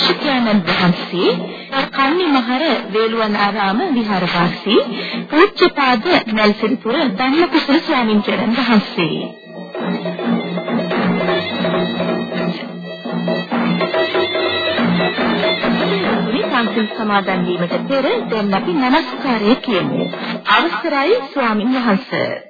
අද දේශකයන්න් වහන්සේ කන්නිමහර වේළුවනාරාම විහාරවාසී පූජ්‍යපාද නැල්සිරිපුර ධම්මකුසල ස්වාමීන් වහන්සේ පන්සල් සමාදන් වීමට පෙර දැන් අපි নমස්කාරය කියමු. අවසරයි ස්වාමින් වහන්සේ.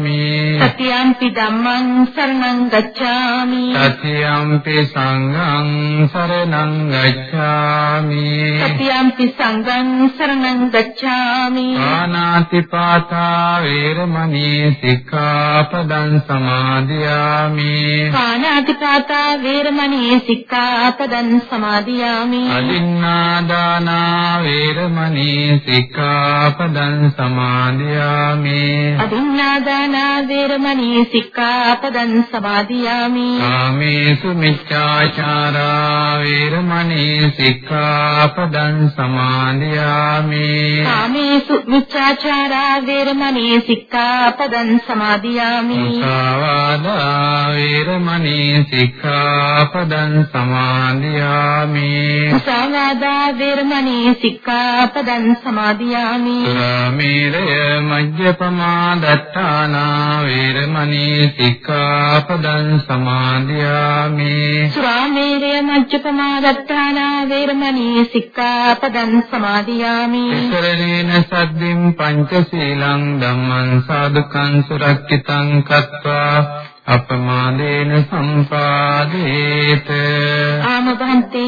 ගච්ඡාමි. සතියම්පි ධම්මං සරණං ගච්ඡාමි. සතියම්පි සංඝං සරණං ගච්ඡාමි. සතියම්පි සංඝං සරණං ගච්ඡාමි. ආනාති පාතා වේරමණී සික්ඛාපදං සමාදියාමි. ආනාති පාතා වේරමණී සික්ඛාපදං සමාදියාමි. අදින්නාදානා වේරමණී සික්ඛාපදං සමාදියාමි. අදින්නාදාන වේරමණී සික්ඛාපදං සමාදියාමි. කාමේසු මිච්ඡාචාරා වේරමණී සික්ඛාපදං සමාදියාමි. කාමේසු මිච්ඡාචාරා වේරමණී සික්ඛාපදං සමාදියාමි. මුසාවාදා වේරමණී සික්ඛාපදං සමාදියාමි. මුසාවාදා වේරමණී සික්ඛාපදං සමාදියාමි. සුරාමේරය මජ්ජපමා දත්තානා වේරමණී සික්ඛාපදං සමාදියාමි සුරාමේරය මජ්ජපමා දත්තානා වේරමණී සික්ඛාපදං සමාදියාමි සරණේන සද්දින් පංචශීලං ධම්මං සාදුකං සුරක්ෂිතං කତ୍වා අපමාදේන සම්පාදේත ආමබන්ති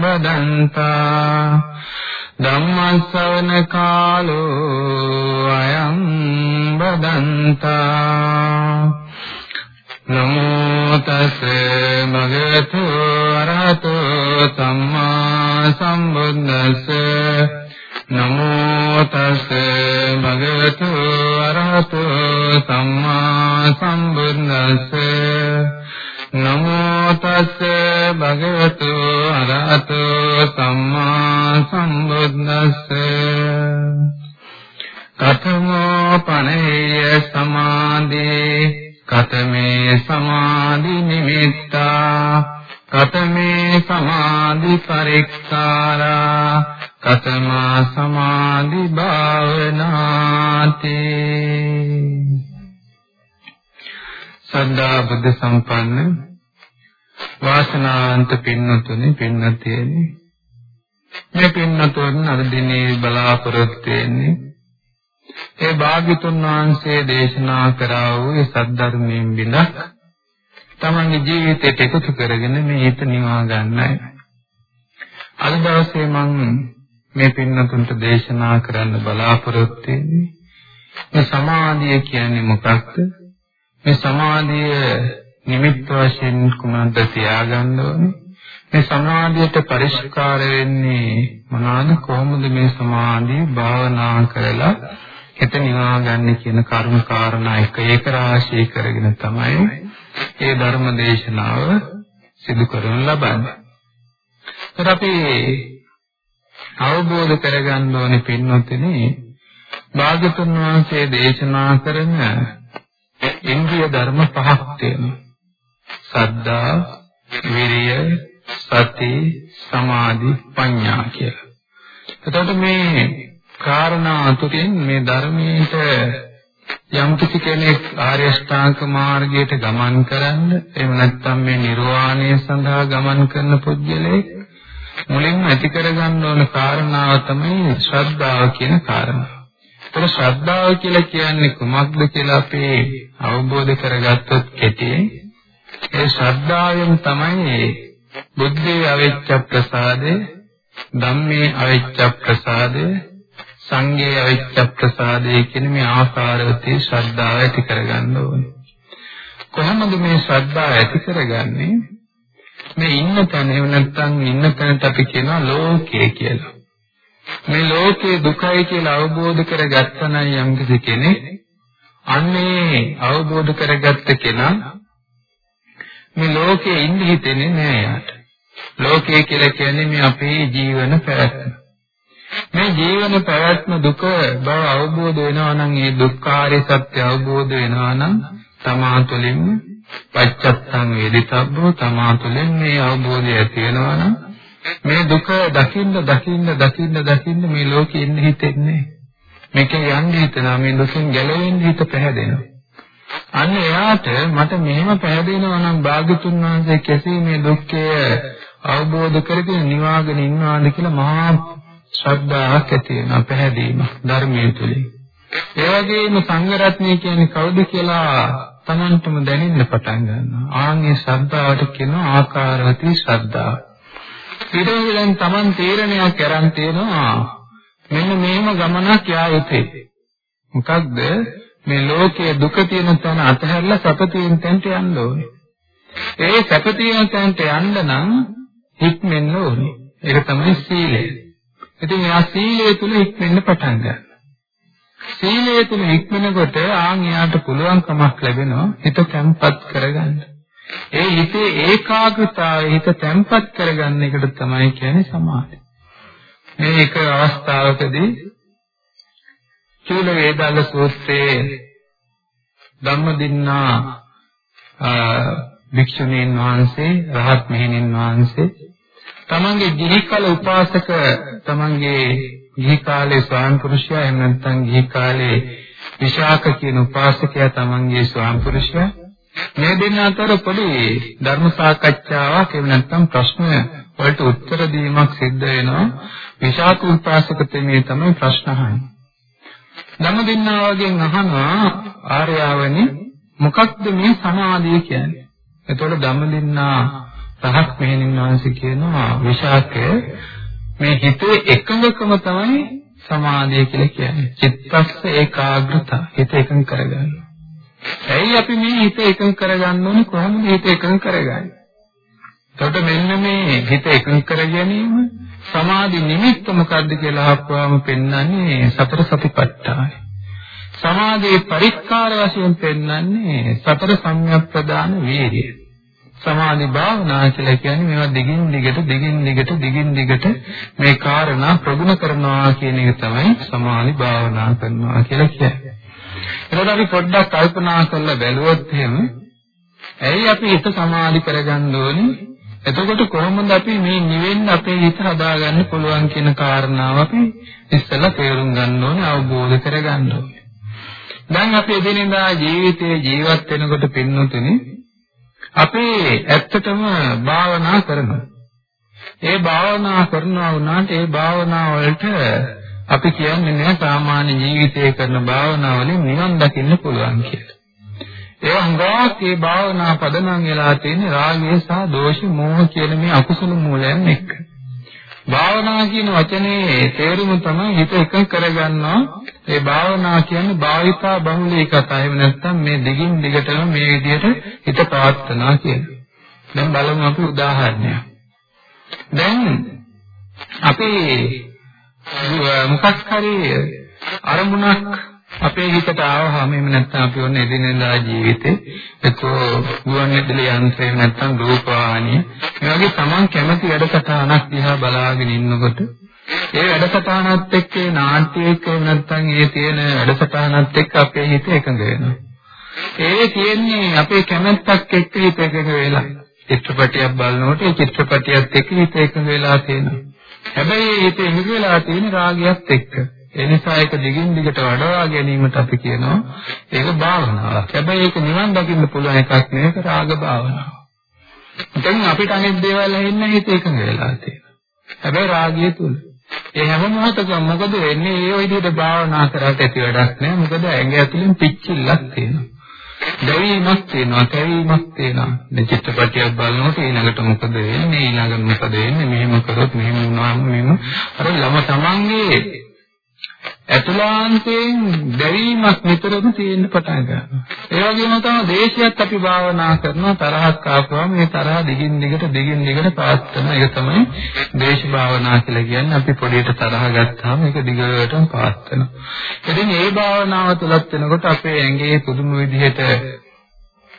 බදන්තා ධම්ම ශ්‍රවණ කාලෝ අයං බදන්තා නමෝ තස් භගවතු අරහතෝ සම්මා සම්බුද්දස්ස නමෝ තස් භගවතු අරහතෝ සම්මා සම්බුද්දස්ස නමෝ තස් භගවතු අරහතෝ සම්මා සම්බුද්දස්ස. කතමෝ පනේය සමාධේ කතමේ සමාධි නිමිත්තා. කතමේ සමාධි පරික්කාරා කතමා සමාධි භාවනාති. සද්ධා බුද්ධ සම්පන්න වාසනාන්ත පින්නතුනි පින්නතේනි මේ පින්නතුන් අද දිනේ බලාපොරොත්තු වෙන්නේ ඒ භාග්‍යතුන් වහන්සේ දේශනා කරා වූ ඒ සද්ධර්මයෙන් බිඳක් තමන්ගේ ජීවිතයට එකතු කරගෙන මේ හිත නිවා ගන්නයි. අද දවසේ මම මේ පින්නතුන්ට දේශනා කරන්න බලාපොරොත්තු වෙන්නේ මේ සමාධිය කියන්නේ මොකක්ද? මේ සමාධිය නිමිත්ත වශයෙන් කුමක්ද තියාගන්න ඕනේ? මේ සමාධියට පරිස්කාර වෙන්නේ මොනවාද කොහොමද මේ සමාධිය භාවනා කරලා හිත නිවා ගන්න කියන කරුණු කාරණා එක එක රාශී කරගෙන තමයි මේ ධර්ම දේශනාව සිදු කරන ලබන්නේ. ඒත් අපි අවබෝධ කරගන්න ඕනේ පින්වත්නි භාගතුන් වහන්සේ දේශනා කරන ඉන්ද්‍රිය ධර්ම පහක් තියෙනවා. සද්ධා, විරිය, සති, සමාධි, ප්‍රඥා කියලා. එතකොට මේ කාරණා අතුරින් මේ ධර්මයේට යම් කිසි කෙනෙක් ආර්ය අෂ්ටාංග මාර්ගයට ගමන් කරන්න එහෙම නැත්නම් මේ නිර්වාණය සඳහා ගමන් කරන පුද්ගලයෙක් මුලින්ම ඇති කරගන්න ඕන කාරණාව තමයි ශ්‍රද්ධාව කියන කාරණාව. ඒතර ශ්‍රද්ධාව කියලා කියන්නේ කුමක්ද කියලා අපි අවබෝධ කරගත්තොත් කෙටියෙන් ඒ ශ්‍රද්ධාවෙන් තමයි බුද්ධේ අවිච්ඡ ප්‍රසාදේ ධම්මේ අවිච්ඡ ප්‍රසාදේ සංඝේ අවිච්ඡ ප්‍රසාදේ කියන මේ ආකාරවතී ශ්‍රද්ධාව ඇති කරගන්න ඕනේ. කොහොමද මේ ශ්‍රද්ධාව ඇති කරගන්නේ? මේ ඉන්න තැන එහෙම නැත්නම් ඉන්න තැනට අපි කියනවා ලෝකය කියලා. මේ ලෝකේ දුකයි කියලා අවබෝධ කරගත්තා නම් යම්කිසි කෙනෙක් අන්නේ අවබෝධ කරගත්ත කෙනා මේ ලෝකේ ඉන්න හිතෙන්නේ නෑ යාට. ලෝකය කියලා කියන්නේ මේ අපේ ජීවන පැවැත්ම. මේ ජීවන පැවැත්ම දුක බව අවබෝධ වෙනවා නම් ඒ දුක්ඛාරය සත්‍ය අවබෝධ වෙනවා නම් තමා තුළින්ම පච්චත්තං වේදිතබ්බෝ තමා තුළින් මේ අවබෝධය ඇති වෙනවා නම් මේ දුක දකින්න දකින්න දකින්න දකින්න මේ ලෝකෙ ඉන්න හිතෙන්නේ මේකේ යන්න හිතනවා මේ දුකෙන් ගැලවෙන්න හිත පැහැදෙනවා අන්න එයාට මට මෙහෙම පැහැදෙනවා නම් භාග්‍යතුන් වහන්සේ කෙසේ මේ දුක්ඛය අවබෝධ කරගෙන නිවාගෙන ඉන්නවාද කියලා මහා ශ්‍රද්ධාවක් ඇති වෙනවා පැහැදීම ධර්මයේ තුලින්. ඒ වගේම සංඝ රත්නය කියන්නේ කවුද කියලා Tamanටම දැනෙන්න පටන් ගන්නවා. ආන්ගේ ශ්‍රද්ධාවට කියනවා ආකාරවතී ශ්‍රද්ධාව. ඊටෙන් Taman තීරණයක් කරන් තියෙනවා මෙන්න මේම ගමනක් යා යුතුයි. මොකක්ද මේ ලෝකයේ දුක තියෙන තැන අතහැරලා සැප තියෙන තැනට යන්න ඕනේ. ඒ සැප තියෙන තැනට යන්න නම් හික්මෙන්න ඕනේ. ඒක තමයි සීලය. ඉතින් එයා සීලය තුල හික්මෙන්න පටන් ගන්නවා. සීලය තුල හික්මනකොට ආන් එයාට පුළුවන්කමක් ලැබෙනවා හිත තැම්පත් කරගන්න. ඒ හිතේ ඒකාග්‍රතාවය හිත තැම්පත් කරගන්න එකට තමයි කියන්නේ සමාධි. මේ එක අවස්ථාවකදී චූල වේදාල සූත්‍රයේ ධම්මදින්නා භික්ෂුණීන් වහන්සේ රහත් මෙහෙණින් වහන්සේ තමන්ගේ ගිහි කල උපාසක තමන්ගේ ගිහි කාලේ ස්වාම පුරුෂයා එහෙම නැත්නම් ගිහි කාලේ විශාක කියන උපාසකයා තමන්ගේ ස්වාම පුරුෂයා මේ දෙන්න අතර පොඩි ධර්ම සාකච්ඡාවක් එහෙම නැත්නම් ප්‍රශ්න වලට උත්තර දීමක් සිද්ධ වෙනවා විශාක උපාසක තෙමේ තමයි ප්‍රශ්න අහන්නේ ධම්ම දෙන්නා වගේ අහනවා ආර්යාවනි මොකක්ද මේ සමාධිය කියන්නේ එතකොට ධම්ම දෙන්නා රහත් මෙහෙණින් වහන්සේ කියනවා විශාකය මේ හිතේ එකඟකම තමයි සමාධිය කියලා කියන්නේ. චිත්තස්ස ඒකාග්‍රතාව. හිත එකඟ කරගන්න. ඇයි අපි මේ හිත එකඟ කරගන්න ඕනේ කොහොමද හිත එකඟ කරගන්නේ? එතකොට මෙන්න මේ හිත එකඟ කර ගැනීම සමාධි නිමිත්ත මොකද්ද කියලා අහපුවාම පෙන්වන්නේ සතර සතිපට්ඨානයි. සමාධියේ පරික්කාර වශයෙන් පෙන්වන්නේ සතර සම්‍යක් ප්‍රදාන වීර්යය. සමාධි භාවනා කියලා කියන්නේ මේවා දිගින් දිගට දිගින් දිගට දිගින් දිගට මේ කාරණා ප්‍රගුණ කරනවා කියන එක තමයි සමාධි භාවනා කරනවා කියලා කියන්නේ. එතකොට අපි පොඩ්ඩක් කල්පනා කරලා බැලුවොත් එහෙම ඇයි අපි හිත සමාධි කරගන්න ඕනේ? එතකොට කොහොමද අපි මේ නිවෙන්න අපේ හිත හදාගන්න පුළුවන් කියන කාරණාව අපි ඉස්සෙල්ලා තේරුම් ගන්න ඕනේ අවබෝධ කරගන්න ඕනේ. දැන් අපි එදිනෙදා ජීවිතේ ජීවත් වෙනකොට පින්නතුනේ අපි ඇත්තටම භාවනා කරනවා. ඒ භාවනා කරනවා වුණාට ඒ භාවනා වලට අපි කියන්නේ නෑ සාමාන්‍ය ජීවිතයේ කරන භාවනා වලින් නිවන් දකින්න පුළුවන් කියලා. ඒ හංගාවක් මේ භාවනා පදනම් වෙලා තියෙන රාගය සහ දෝෂ මෝහ කියන මේ අකුසල මූලයන් එක්ක. භාවනා කියන වචනේ තේරුම තමයි හිත එක කරගන්නවා. ඒ භාවනා කියන්නේ භාවිතා බහුලීකතා. එහෙම නැත්නම් මේ දිගින් දිගටම මේ විදිහට හිත පවත්වනවා කියන්නේ. දැන් බලමු අපි උදාහරණයක්. දැන් අපි මොකක් හරි අරමුණක් අපේ හිතට ආවහම එහෙම නැත්නම් අපි ඔන්න එදිනෙදා ජීවිතේ එක්කෝ ගුවන් විදුලි යන්ත්‍රේ නැත්නම් රූපවාහිනිය මේ වගේ Taman කැමති වැඩසටහනක් දිහා බලාගෙන ඉන්නකොට ඒ වැඩසටහනත් එක්ක ඒ නාට්‍ය එක්ක නැත්නම් ඒ තියෙන වැඩසටහනත් එක්ක අපේ හිත එකඟ වෙනවා. ඒ කියන්නේ අපේ කැමැත්තක් එක්ක හිත එකඟ වෙලා. චිත්‍රපටයක් බලනකොට ඒ චිත්‍රපටියත් එක්ක හිත එකඟ වෙලා තියෙනවා. හැබැයි හිත එකඟ වෙලා තියෙන රාගයත් එක්ක. ඒ නිසා ඒක දිගින් දිගට වඩවා ගැනීමට අපි කියනවා ඒක භාවනාවක්. හැබැයි ඒක නිවන් දකින්න පුළුවන් එකක් නෙවෙයි ඒක රාග භාවනාව. දැන් අපිට අනෙක් දේවල් ඇහෙන්න හිත එකඟ වෙලා තියෙනවා. හැබැයි රාගය තුල. ඒ හැම මොහොතකම මොකද වෙන්නේ? ඒ විදිහට භාවනා කරාට ඇති වැඩක් නෑ. මොකද ඇඟ ඇතුලෙන් පිච්චිල්ලක් තියෙනවා. දැවීමක් තියෙනවා, කැවීමක් තියෙනවා. දැන් චිත්‍රපටයක් බලනකොට ඊළඟට මොකද වෙන්නේ? ඊළඟට මොකද වෙන්නේ? මෙහෙම කරොත් මෙහෙම වුණාම මෙහෙම අර ළම තමන්ගේ ඇතුළාන්තයෙන් දැවීමක් නිතරම තියෙන්න පටන් ගන්නවා. ඒ වගේම තමයි දේශයත් අපි භාවනා කරනවා තරහක් ආපුවම මේ තරහ දිගින් දිගට දිගින් දිගට පාත් කරන එක තමයි දේශ භාවනා කියලා කියන්නේ. අපි පොඩියට තරහ ගත්තාම ඒක දිගටම පාත් කරනවා. ඉතින් මේ භාවනාව තුලත් වෙනකොට අපේ ඇඟේ පුදුම විදිහට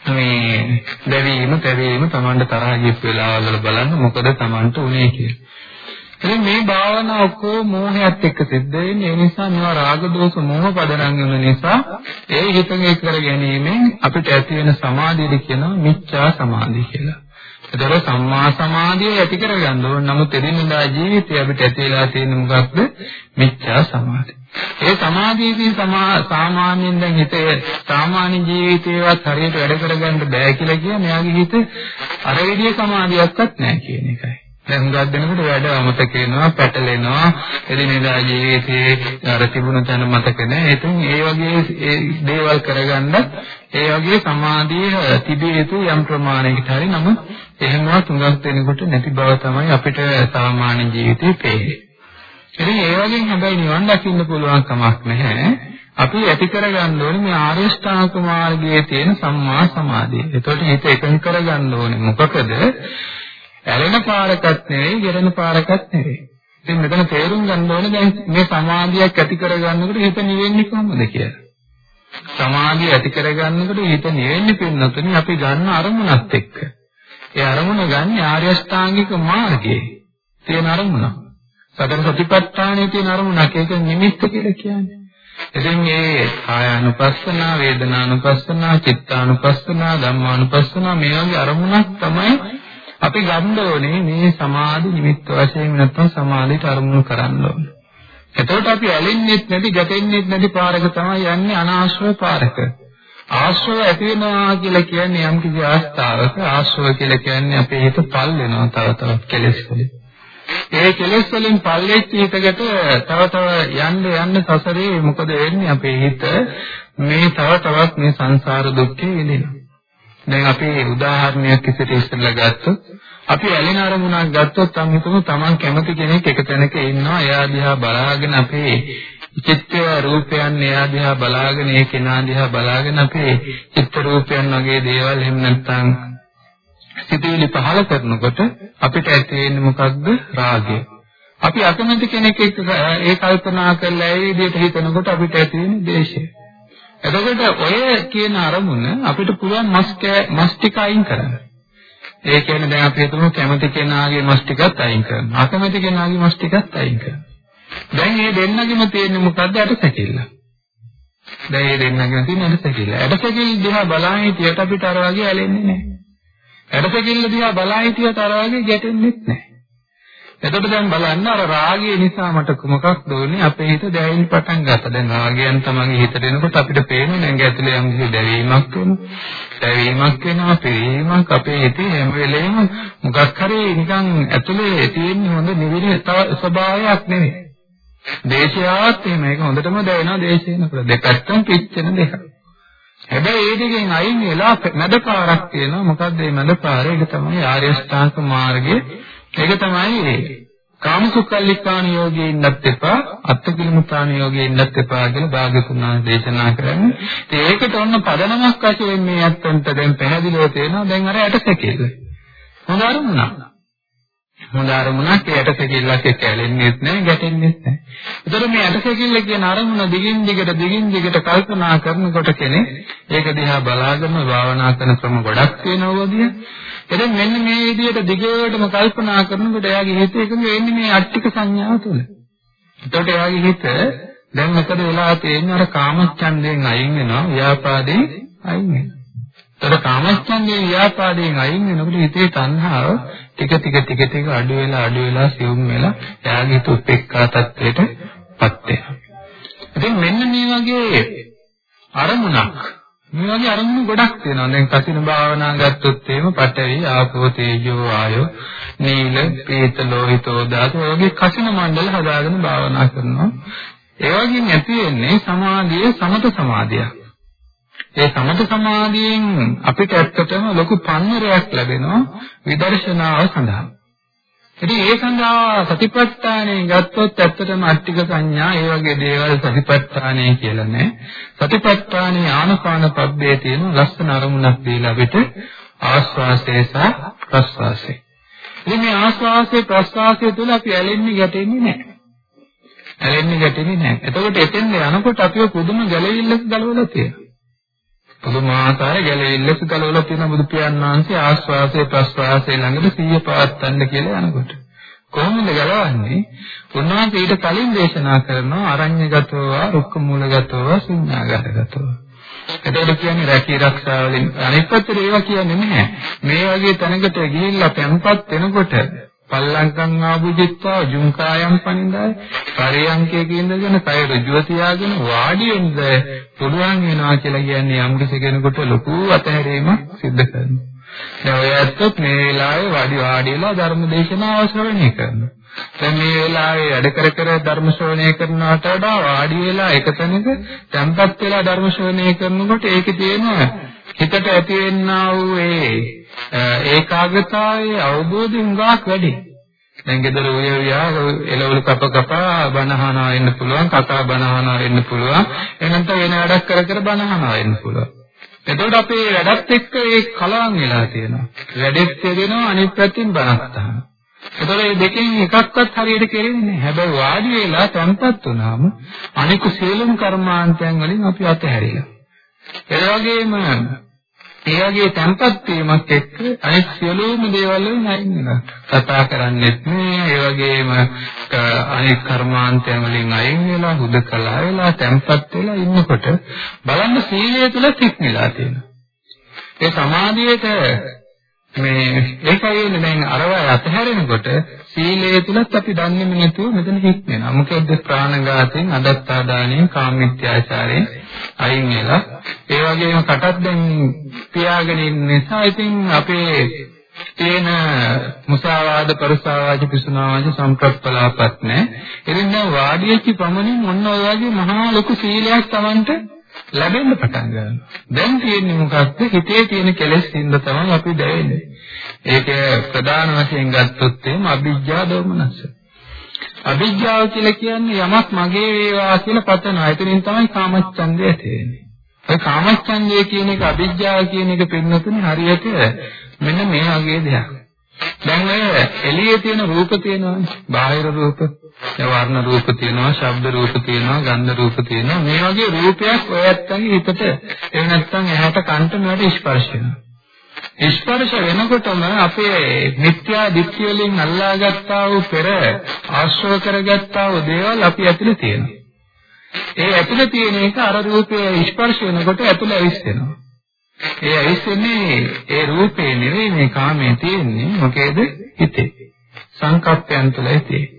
මේ දැවීම, තැවීම Tamanට තරහ ගියපු වෙලාවවල බලන්න මොකද Tamanට උනේ කියලා. ඉතින් මේ භාවනා ඔක්කොම මෝහයත් එක්ක සිද්ධ වෙන්නේ. ඒ නිසා මේවා රාග දෝෂ මෝහ පදනම් වෙන නිසා ඒ හිතේ කර ගැනීමෙන් අපිට ඇති වෙන සමාධියද කියනවා මිච්ඡා සමාධිය කියලා. ඒතර සම්මා සමාධිය ඇති කරගන්න ඕන. නමුත් එදිනෙදා ජීවිතේ අපිට ඇති වෙලා තියෙන මොකක්ද? මිච්ඡා සමාධිය. ඒ සමාධියකින් සාමාන්‍යයෙන් දැන් හිතේ සාමාන්‍ය ජීවිතේවත් හරියට වැඩ කරගන්න බෑ කියලා කියන්නේ එයාගේ හිත අර විදිය සමාධියක්වත් නැහැ කියන එකයි. දැන් හුඟක් දෙනකොට වැඩ අමතක වෙනවා, පැටලෙනවා, එදිනෙදා ජීවිතයේ අර තිබුණ තැන මතක නැහැ. ඒතුන් ඒ වගේ දේවල් කරගන්න ඒ වගේ සමාධිය තිබිය යුතු යම් ප්‍රමාණයකට හරි නමුත් එහෙමවත් හුඟක් දෙනකොට නැති බව තමයි අපිට සාමාන්‍ය ජීවිතේ පේන්නේ. ඉතින් ඒ වගේ හැබැයි නිවන් දකින්න පුළුවන් කමක් නැහැ. අපි ඇති කරගන්න ඕනේ මේ ආර්ය ශ්‍රාවක මාර්ගයේ තියෙන සම්මා සමාධිය. ඒතකොට හිත එකඟ කරගන්න ඕනේ. මොකකද? ඇලෙන පාරකත් නෙවෙයි, ගෙරෙන පාරකත් නෙවෙයි. ඉතින් මෙතන තේරුම් ගන්න ඕනේ දැන් මේ සමාධියක් ඇති කරගන්නකොට හිත නිවෙන්නේ කොහොමද කියලා. සමාධිය ඇති කරගන්නකොට හිත නිවෙන්නේ පින්නතුනි අපි ගන්න අරමුණත් එක්ක. ඒ අරමුණ ගන්න ආර්ය අෂ්ටාංගික මාර්ගයේ තියෙන අරමුණ. සතර සතිපට්ඨානයේ තියෙන අරමුණක් ඒක නිමිත්ත කියලා කියන්නේ. ඉතින් මේ කායානුපස්සන, වේදනානුපස්සන, චිත්තානුපස්සන, ධම්මානුපස්සන මේ වගේ අරමුණක් තමයි අපි ගන්න ඕනේ මේ සමාධි නිමිත්ත වශයෙන් නැත්නම් සමාධියට අරමුණු කරන්න ඕනේ. එතකොට අපි ඇලෙන්නෙත් නැති, ගැටෙන්නෙත් නැති පාරක තමයි යන්නේ අනාශ්‍රව පාරක. ආශ්‍රව ඇති වෙනවා කියලා කියන්නේ යම් කිසි අවස්ථාවක ආශ්‍රව කියලා කියන්නේ අපේ හිත පල් වෙනවා තව තවත් කෙලෙස් වලින්. ඒ කෙලෙස් වලින් පල් වෙච්ච හිතකට තව තව යන්න යන්න සසරේ මොකද වෙන්නේ අපේ හිත මේ තව තවත් මේ සංසාර දුක්ඛේ විඳිනවා. දැන් අපි උදාහරණයක් විදිහට ඉස්සෙල්ලා ගත්තොත් අපි ඇලෙන අරමුණක් ගත්තොත් අපි හිතමු Taman කැමති කෙනෙක් එක තැනක ඉන්නවා. එයා දිහා බලාගෙන අපේ චිත්ත රූපයන් එයා දිහා බලාගෙන ඒ කෙනා දිහා බලාගෙන අපේ චිත්ත රූපයන් වගේ දේවල් එහෙම නැත්නම් සිතුවිලි පහල කරනකොට අපිට ඇති වෙන්නේ මොකක්ද? රාගය. අපි අකමැති කෙනෙක් එක්ක ඒ කල්පනා කරලා ඒ විදිහට හිතනකොට අපිට ඇති වෙන්නේ ද්වේෂය. එතකොට ඔය කියන අරමුණ අපිට පුළුවන් මස් මස් ටික අයින් කරන්න. ඒ කියන්නේ දැන් අපි හිතමු කැමති කෙනාගේ මස් ටිකත් අයින් කරනවා. අකමැති කෙනාගේ මස් ටිකත් අයින් කරනවා. දැන් මේ දෙන්නගෙම තියෙන්නේ මොකද්ද? අටසැකිල්ල. දැන් මේ දෙන්නගෙම තියෙන අටසැකිල්ල. අටසැකිල්ල දිහා බලන් හිටියට අපිට අර වගේ ඇලෙන්නේ නැහැ. අටසැකිල්ල දිහා බලන් හිටියට අර වගේ ගැටෙන්නේ නැහැ. එතකොට දැන් බලන්න අර රාගය නිසා මට මොකක් දෝනේ අපේ හිත දැවෙන්න පටන් ගත්තා. දැන් රාගයන් තමන්ගේ හිතට එනකොට අපිට පේන්නේ නැංග ඇතුලේ යම් කිසි දැවීමක් වෙනවා. දැවීමක් වෙනවා, පිරීමක් අපේ හිතේ හැම වෙලේම මොකක් හරි නිකන් ඇතුලේ තියෙන හොඳ නිවිල ස්වභාවයක් නෙවෙයි. දේශයාත් එහෙම ඒක හොඳටම දැනෙනවා දේශේනකොට. දෙපැත්තම පිච්චෙන දෙක. හැබැයි ඒ දෙකෙන් අයින් වෙලා මැද පාරක් තියෙනවා. මොකද්ද මේ මැද පාර? ඒක තමයි ආර්ය අෂ්ටාංග මාර්ගයේ ඒක තමයි කාමසුකල්ලිකාණ යෝගයේ ඉන්නත් එපා අත්තිකිලමුතාණ යෝගයේ ඉන්නත් එපා කියලා භාග්‍යතුන් වහන්සේ දේශනා කරන්නේ. ඉතින් ඒකට ඔන්න පදනමක් වශයෙන් මේ අත්තන්ට දැන් පැහැදිලිව තේනවා දැන් අර ඇටසැකිල්ල. හොඳ අරුණා. හොඳ අරමුණක් ඒකට සැකිල්ලක් එක්ක ඇලෙන්නේත් නැහැ ගැටෙන්නේත් නැහැ. ඒතර මේ අටසැකිල්ල කියන අරමුණ දිගින් දිගට දිගින් දිගට කල්පනා කරනකොට කෙනෙක් ඒක දිහා බලාගෙන භාවනා කරන ක්‍රම ගොඩක් වෙනවදිය. එතෙන් මෙන්න මේ විදිහට දිගටම කල්පනා කරනකොට එයාගේ හිත එකඟ වෙන්නේ මේ අට්ටික සංඥාව තුළ. එතකොට එයාගේ හිත දැන් මොකද වෙලා තියෙන්නේ අර කාමච්ඡන්දයෙන් අයින් වෙනවා ව්‍යාපාදයෙන් අයින් වෙනවා. එතකොට කාමච්ඡන්දයෙන් ව්‍යාපාදයෙන් අයින් වෙනකොට හිතේ තණ්හාව ටික ටික ටික ටික අඩු වෙලා අඩු වෙලා සියුම් වෙලා එයාගේ හිත උපේක්ඛා තත්ත්වයටපත් වෙනවා. ඉතින් මෙන්න මේ වගේ අරමුණක් මේ වගේ අරමුණු ගොඩක් තියෙනවා. දැන් කසින භාවනා ගත්තොත් එහෙම පඨවි, ආපෝ, තේජෝ, ආයෝ, නීල, පීත, ලෝහිතෝ දාතු වගේ කසින මණ්ඩල හදාගෙන භාවනා කරනවා. ඒ වගේම ඇති වෙන්නේ සමාධියේ සමත සමාධියක්. ඒ සමත සමාධියෙන් අපිට ඇත්තටම ලොකු පන්නරයක් ලැබෙනවා විදර්ශනාව සඳහා. ඉතින් ඒ සඳහා සතිපට්ඨානයෙන් ගත්තොත් ඇත්තටම අට්ටික සංඥා ඒ වගේ දේවල් සතිපට්ඨානය කියලා නෑ. සතිපට්ඨානයේ ආනපාන පබ්බේ තියෙන ලස්සන අරමුණක් දීලා අපිට ආස්වාසය සහ ප්‍රස්වාසය. ඉතින් මේ ආස්වාසය ප්‍රස්වාසය තුළ අපි ඇලෙන්නේ ගැටෙන්නේ නෑ. ඇලෙන්නේ ගැටෙන්නේ නෑ. එතකොට එතෙන්ද යනකොට අපිව පුදුම ගැළවිල්ලක් ගලවලා තියෙනවා. පුදුමාකාර ගැළවිල්ලක් ගලවලා තියෙන බුදු පියාණන් වහන්සේ ආස්වාසය ප්‍රස්වාසය ළඟට සිහිය පවත්වන්න කියලා යනකොට. කොහොමද ගලවන්නේ? උන්වහන්සේ ඊට කලින් දේශනා කරනවා අරඤ්‍යගතව, රුක්ක මූලගතව, ශුන්‍යාගතව. එතකොට කියන්නේ රැකී ආරක්ෂා වලින් අනිත් පැත්තට ඒවා කියන්නේ නැහැ. මේ වගේ තැනකට ගිහිල්ලා තැන්පත් වෙනකොට පල්ලංකම් ආභුජිත්වා ජුංකායම් පනින්දාය පරියංකයක ඉඳගෙන කය ඍජුව තියාගෙන වාඩි වෙන්න පුළුවන් වෙනවා කියලා කියන්නේ යම් කෙනෙකුට ලොකු අතහැරීමක් සිද්ධ කරනවා. දැන් ඔය ඇත්තත් මේ වෙලාවේ වාඩි වාඩි වෙලා ධර්ම දේශනාව ශ්‍රවණය කරනවා. දැන් මේ වෙලාවේ වැඩ කර කර ධර්ම ශ්‍රවණය කරනවට වඩා වාඩි වෙලා එක තැනක තැම්පත් වෙලා ධර්ම ශ්‍රවණය කරනකොට ඒකේ තියෙන හිතට ඇති වෙන්නා වූ ඒ ඒකාග්‍රතාවයේ අවබෝධය හුඟක් වැඩි. දැන් ගෙදර උය උයා එළවලු කප කපා බනහනවා වෙන්න පුළුවන්, කකා බනහනවා වෙන්න පුළුවන්. එහෙනම් වෙන වැඩක් කර කර බනහනවා වෙන්න පුළුවන්. එතකොට අපේ වැඩත් එක්ක ඒ කලවම් වෙලා තියෙනවා. වැඩෙත් දෙනවා අනිත් පැත්තෙන් බනක් තහනවා. එතකොට මේ දෙකෙන් එකක්වත් හරියට කෙරෙන්නේ නැහැ. හැබැයි වාඩි වෙලා තැන්පත් වුණාම අනික සියලුම කර්මාන්තයන් වලින් අපි අතහැරිලා. ඒ වගේම ඒ වගේ තැන්පත් වීමක් එක්ක අනිත් සියලුම දේවල් වලින් අයින් වෙනවා. කතා කරන්නෙත් නෑ. ඒ වගේම අනිත් කර්මාන්තයන් වලින් අයින් වෙලා හුදකලා වෙලා තැන්පත් වෙලා ඉන්නකොට බලන්න සීලය තුල තික්නිලා තියෙනවා. ඒ සමාධියට මේ ඒකයි වෙන්නේ දැන් අරව අතහැරෙනකොට සීලය තුලත් අපි දන්නේම නැතුව මෙතන හිට වෙනවා. මොකද ප්‍රාණඝාතයෙන්, අදත්තාදානයෙන්, කාමීත්‍යාචාරයෙන් අයින් වෙලා ඒ වගේම කටත් දැන් පියාගෙන ඉන්න නිසා ඉතින් අපේ තේන මුසාවාද පරසාවාද පිසුනාවාද සම්ප්‍රප්පලාපත් නැහැ. ඉතින් දැන් වාඩි වෙච්ච පමණින් ඔන්න ඔය වගේ මහා ලොකු සීලයක් Tamanට ලැබෙන්න පටන් ගන්නවා. දැන් තියෙන්නේ මොකක්ද? හිතේ තියෙන කෙලෙස් හින්ද තමයි අපි දැවෙන්නේ. ඒක ප්‍රධාන වශයෙන් ගත්තොත් එහෙම අවිජ්ජා දෝමනස. අවිජ්ජාව කියලා කියන්නේ යමක් මගේ වේවා කියලා පතනවා. එතනින් තමයි කාමච්ඡන්දය ඇති වෙන්නේ. ඒ කාමච්ඡන්දය කියන එක අවිජ්ජාව කියන එක පෙන්නතුනේ හරියට මෙන්න මේ වගේ දෙයක්. දැන් ඔය එළියේ තියෙන රූප තියෙනවානේ. බාහිර රූප, වර්ණ රූප තියෙනවා, ශබ්ද රූප තියෙනවා, ගන්ධ රූප තියෙනවා. මේ වගේ රූපයක් ඔය ඇත්තන්ගේ හිතට එහෙම නැත්නම් එහාට කන්ට මෙවට ස්පර්ශ වෙනවා. ස්පර්ශ වෙනකොටම අපේ මිත්‍යා දිට්ඨිය වලින් අල්ලාගත්තා වූ පෙර ආශ්‍රව කරගත්තා වූ දේවල් අපි ඇතුලේ තියෙනවා. ඒ ඇතුලේ තියෙන එක අර රූපයේ ස්පර්ශ වෙනකොට ඇතුලේ ඇවිස්සෙනවා. ඒ ඇවිස්සෙන්නේ ඒ රූපේ නෙවෙයි මේ කාමයේ තියෙන්නේ මොකේද හිතේ සංකප්පයන් තුළයි තියෙන්නේ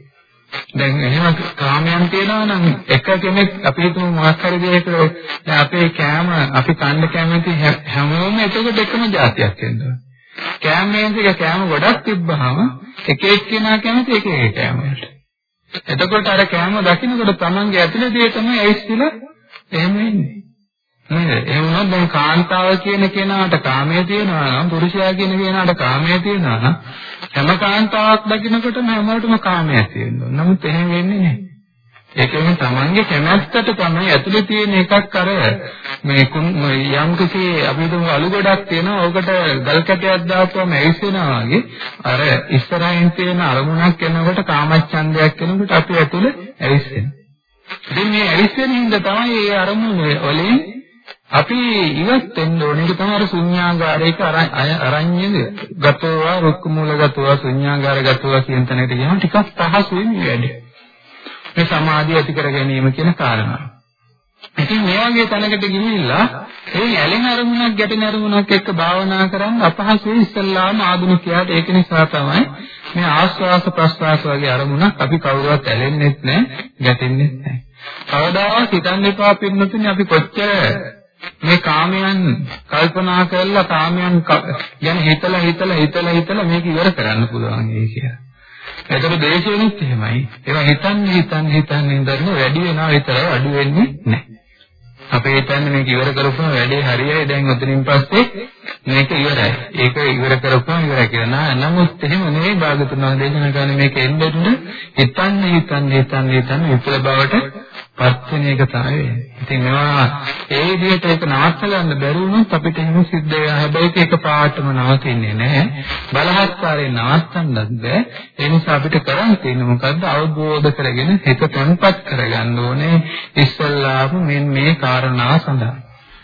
දැන් එහෙම කාමයන් තියෙනවා නම් එක කෙනෙක් අපි හිතමු මොකක් හරි දෙයක දැන් අපේ කෑම අපි කන්න කැමති හැමෝම එතකොට එකම જાතියක් වෙනවා. කෑමෙන් එක කෑම ගොඩක් තිබ්බහම එක එක්කෙනා කැමති එක එක කෑම වලට. එතකොට අර කෑම දකින්නකොට තමන්ගේ ඇතුලේ දේ තමයි ඇවිස්සලා එහෙම වෙන්නේ නේද? එහෙම වුණොත් දැන් කාන්තාව කියන කෙනාට කාමයේ තියෙනවා නම් පුරුෂයා කියන කෙනාට කාමයේ තියෙනවා නම් හැම කාන්තාවක් දකින්නකොටම හැමෝටම කාමයක් තියෙනවා. නමුත් එහෙම වෙන්නේ නැහැ. ඒ කියන්නේ තමන්ගේ කැමැත්තට තමයි ඇතුලේ තියෙන එකක් අර මේ යම් කිසි අපි හිතමු අලු ගොඩක් තියෙනවා ඕකට ගල් කැටයක් දාපුවම ඇවිස්සෙනවා වගේ අර ඉස්සරහින් තියෙන අරමුණක් එනකොට කාමච්ඡන්දයක් එනකොට අපි ඇතුලේ ඇවිස්සෙනවා. ඉතින් මේ ඇවිස්සෙන හින්දා තමයි මේ අරමුණ වලින් අපි ඉවත් වෙන්න ඕනේ. ඒක තමයි අර ශුන්‍යාගාරයක අරඤ්ඤද ගතෝවා රුක්ක මූල ගතෝවා ශුන්‍යාගාර ගතෝවා කියන තැනට ගියාම ටිකක් පහසුවෙන් මේ වැඩේ. මේ සමාධිය ඇති කර ගැනීම කියන කාරණා. ඉතින් මේ වගේ තැනකට ගිහිල්ලා ඒ ඇලෙන අරමුණක් ගැටෙන අරමුණක් එක්ක භාවනා කරන්න අපහසුයි ඉස්සල්ලාම ආධුනිකයාට ඒක නිසා තමයි මේ ආස්වාස ප්‍රස්වාස වගේ අරමුණක් අපි කවුරුවත් ඇලෙන්නෙත් නැහැ ගැටෙන්නෙත් නැහැ. කවදාවත් හිතන්න එපා පින්නතුනේ අපි කොච්චර මේ කාමයන් කල්පනා කරලා කාමයන් ගැන හිතලා හිතලා හිතලා හිතලා මේක ඉවර කරන්න පුළුවන් ඒ කියලා. ඒතර දේශෙනුත් එහෙමයි. ඒවා හිතන්න හිතන්න හිතන්න ඉඳන් වැඩි වෙනවා විතරයි අඩු වෙන්නේ නැහැ. අපේ හිතන්නේ මේක ඉවර කරපුවම වැඩේ හරියයි දැන් ඔතනින් පස්සේ මේක ඉවරයි. ඒක ඉවර කරපුවම ඉවරයි කියලා. නමුත් එහෙම නෙවෙයි භාගතුනා දේශනා කරන්නේ මේක එන්න හිතන්න හිතන්න හිතන්න හිතන්න විපල බවට පත් වෙන එක තමයි වෙන්නේ. ඉතින් මේවා ඒ විදිහට ඒක නවත්ත ගන්න බැරි වුණොත් අපිට එහෙම සිද්ධ වෙනවා. හැබැයි ඒක පාටම නවතින්නේ නැහැ. බලහත්කාරයෙන් නවත්තන්නත් බෑ. ඒ නිසා අපිට කරන්න තියෙන්නේ මොකද්ද? අවබෝධ කරගෙන හිත තන්පත් කරගන්න ඕනේ. ඉස්සල්ලාම මේ මේ කාරණා සඳහා.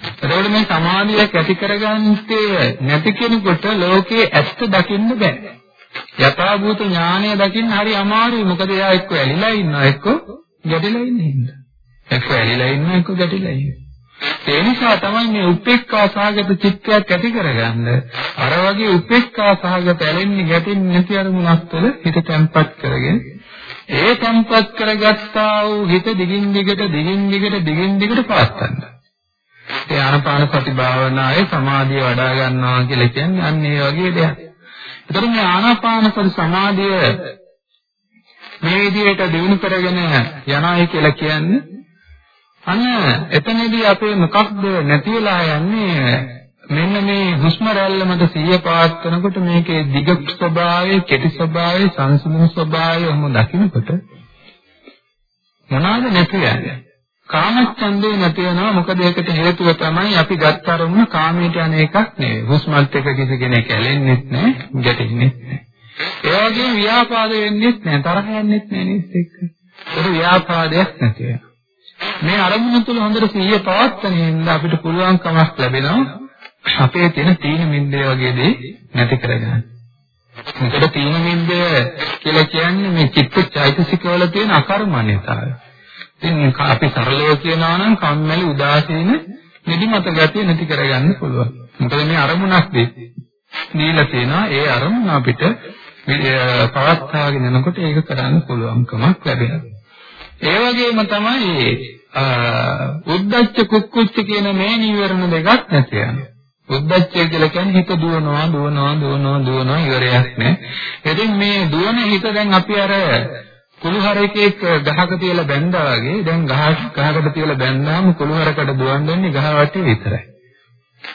එතකොට මේ සමාධියක් ඇති කරගන්නේ නැති කෙනෙකුට ලෝකේ ඇත්ත දකින්න බෑ. යථාභූත ඥානය දකින්න හරි අමාරුයි. මොකද එයා එක්ක ඇලිලා ඉන්නවා එක්ක ගැටලා ඉන්නේ හින්දා. එක්ක ඇලිලා ඉන්න එක්ක ගැටිලා ඉන්න. ඒ නිසා තමයි මේ උපේක්ඛා සහගත චිත්තයක් ඇති කරගන්න අර වගේ උපේක්ඛා සහගත ඇලෙන්නේ ගැටෙන්නේ නැති අරමුණක් තුළ හිත තැම්පත් කරගෙන ඒ තැම්පත් කරගත්තා වූ හිත දිගින් දිගට දිගින් දිගට දිගින් දිගට පවත්වන්න. ඒ ආනපාන සති භාවනාවේ සමාධිය වඩා ගන්නවා කියලා කියන්නේ අන්න ඒ වගේ දෙයක්. ඒතර මේ ආනාපාන සති සමාධිය මේ විදිහට දිනු කරගෙන යනයි කියලා කියන්නේ අන්න එතනදී අපේ මොකක්ද නැති වෙලා යන්නේ මෙන්න මේ හුස්ම රැල්ල මත සිහිය පවත්වනකොට මේකේ දිග ස්වභාවය, කෙටි ස්වභාවය, සංසුන් ස්වභාවය ඔහොම දකිනකොට මොනවාද නැති යන්නේ? කාමච්ඡන්දේ නැති වෙනවා මොකද ඒකට හේතුව තමයි අපි ගත්ත අරමුණ කාමයට යන එකක් නෙවෙයි. හුස්මත් එක්ක කිසි කෙනෙක් ඇලෙන්නෙත් නැහැ, ගැටෙන්නෙත් නැහැ. ඒ වගේම ව්‍යාපාද වෙන්නෙත් නැහැ, තරහ යන්නෙත් නැහැ නේද එක්ක. ඒක ව්‍යාපාදයක් නැති වෙනවා. මේ අරමුණ තුළ හොඳට සිහිය පවත්වනින්න අපිට පුළුවන්කමක් ලැබෙනවා අපේ තියෙන තීන මිද්දේ වගේ දේ නැති කරගන්න. මොකද තීන මිද්දේ කියලා කියන්නේ මේ චිත්ත චෛතසිකවල තියෙන අකර්මණ්‍යතාවය. ඉතින් අපි සරලව කියනවා නම් කම්මැලි උදාසීන නිදිමත ගතිය නැති කරගන්න පුළුවන්. මොකද මේ අරමුණක් දෙන්නේ. දීලා තියෙනවා ඒ අරමුණ අපිට පවත්වාගෙන යනකොට ඒක කරන්න පුළුවන්කමක් ලැබෙනවා. ඒ වගේම තමයි උද්දච්ච කුක්කුච්ච කියන මේ නීවරණ දෙකක් නැති යනවා. උද්දච්චය කියලා කියන්නේ හිත දුවනවා දුවනවා දුවනවා දුවනවා ඉවරයක් නෑ. ඉතින් මේ දුවන හිත දැන් අපි අර කුළුහරකෙක් ගහක තියලා බැඳා වගේ දැන් ගහ ගහකට තියලා බැන්නාම කුළුහරකට දුවන්නේ ගහ වටේ විතරයි.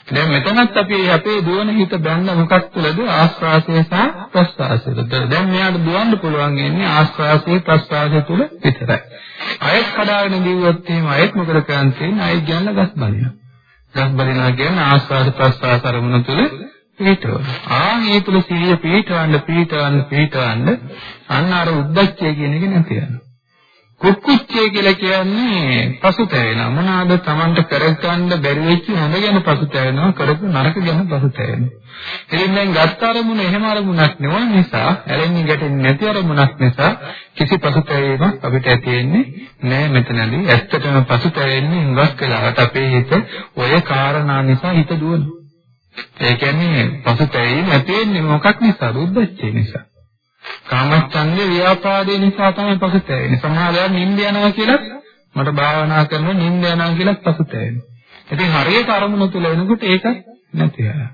දැන් මෙතනත් අපි අපේ දුවන හිත බැන්න මොකක් තුළද ආස්වාසය සහ ප්‍රස්වාසය තුළ. දැන් මෙයාට දුවන්න පුළුවන් ඉන්නේ ආස්වාසය ප්‍රස්වාසය තුළ විතරයි. අයත් කඩාගෙන දිවුවොත් එහෙම අයත් මොකද කරන්නේ? අයත් ගන්න ගස් බලිනවා. ගස් බලිනවා කියන්නේ ආස්වාද ප්‍රස්වාස අරමුණ තුළ පිටවන. ආ මේ තුළ සිහිය පිටවන්න පිටවන්න පිටවන්න අන්න අර උද්දච්චය කියන එක නැති වෙනවා. කුක්කුච්චය කියලා කියන්නේ පසුතැවෙනවා. මොනවාද Tamanට කරගන්න බැරි වෙච්ච හොඳ ගැන පසුතැවෙනවා, කරපු නරක ගැන පසුතැවෙනවා. ඉතින් දැන් ගත්ත අරමුණ එහෙම අරමුණක් නෙවෙයි නිසා, ඇලෙන්නේ ගැටෙන්නේ නැති අරමුණක් නිසා කිසි පසුතැවීමක් අපිට ඇති වෙන්නේ නෑ මෙතනදී. ඇත්තටම පසුතැවෙන්නේ හුඟක් වෙලාවට අපේ හිත ඔය කාරණා නිසා හිත දුවනවා. ඒ කියන්නේ පසුතැවීම ඇති වෙන්නේ මොකක් නිසාද? උද්දච්චය නිසා. කාමච්ඡන්දේ ව්‍යාපාදේ නිසා තමයි පසුතැවෙන්නේ. සමහර වෙලාවට නිින්ද යනවා කියලා මට භාවනා කරනවා නිින්ද යනවා කියලා පසුතැවෙනවා. ඉතින් හරියට අරමුණ තුල එනකොට ඒක නැති වෙනවා.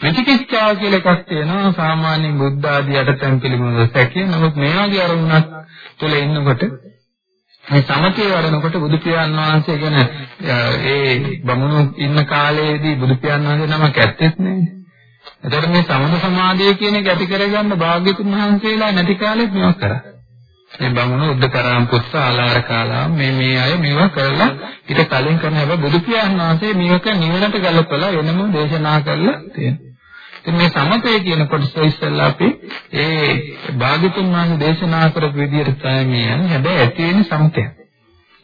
විචිකිච්ඡාව කියලා එකක් තියෙනවා සාමාන්‍ය බුද්ධ ආදී යටතැන් පිළිබඳව සැකේ. නමුත් මේ වගේ අරමුණක් තුල ඉන්නකොට මේ සමතේ වඩනකොට බුදු පියාණන් වහන්සේ ගැන ඒ බමුණු ඉන්න කාලයේදී බුදු පියාණන් වහන්සේ නමක් ඇත්තෙත් නෑ. එතකොට මේ සමන සමාධිය කියන එක ඇති කරගන්න භාග්‍යතුන් වහන්සේලා නැති කාලෙත් මේක කරා. මේ බමුණු උද්දකරාම් පුස්ස ආලාර කාලා මේ මේ අය මේවා කරලා ඊට කලින් කරන හැබැයි බුදු පියාණන් වහන්සේ මේක නිවනට ගලපලා වෙනම දේශනා කරලා තියෙනවා. ඉතින් මේ සමතය කියන කොටස ඉස්සෙල්ලා අපි ඒ භාගතුන් වහන්සේ දේශනා කරපු විදිහට තමයි යන්නේ. හැබැයි ඇති වෙන්නේ සමතය.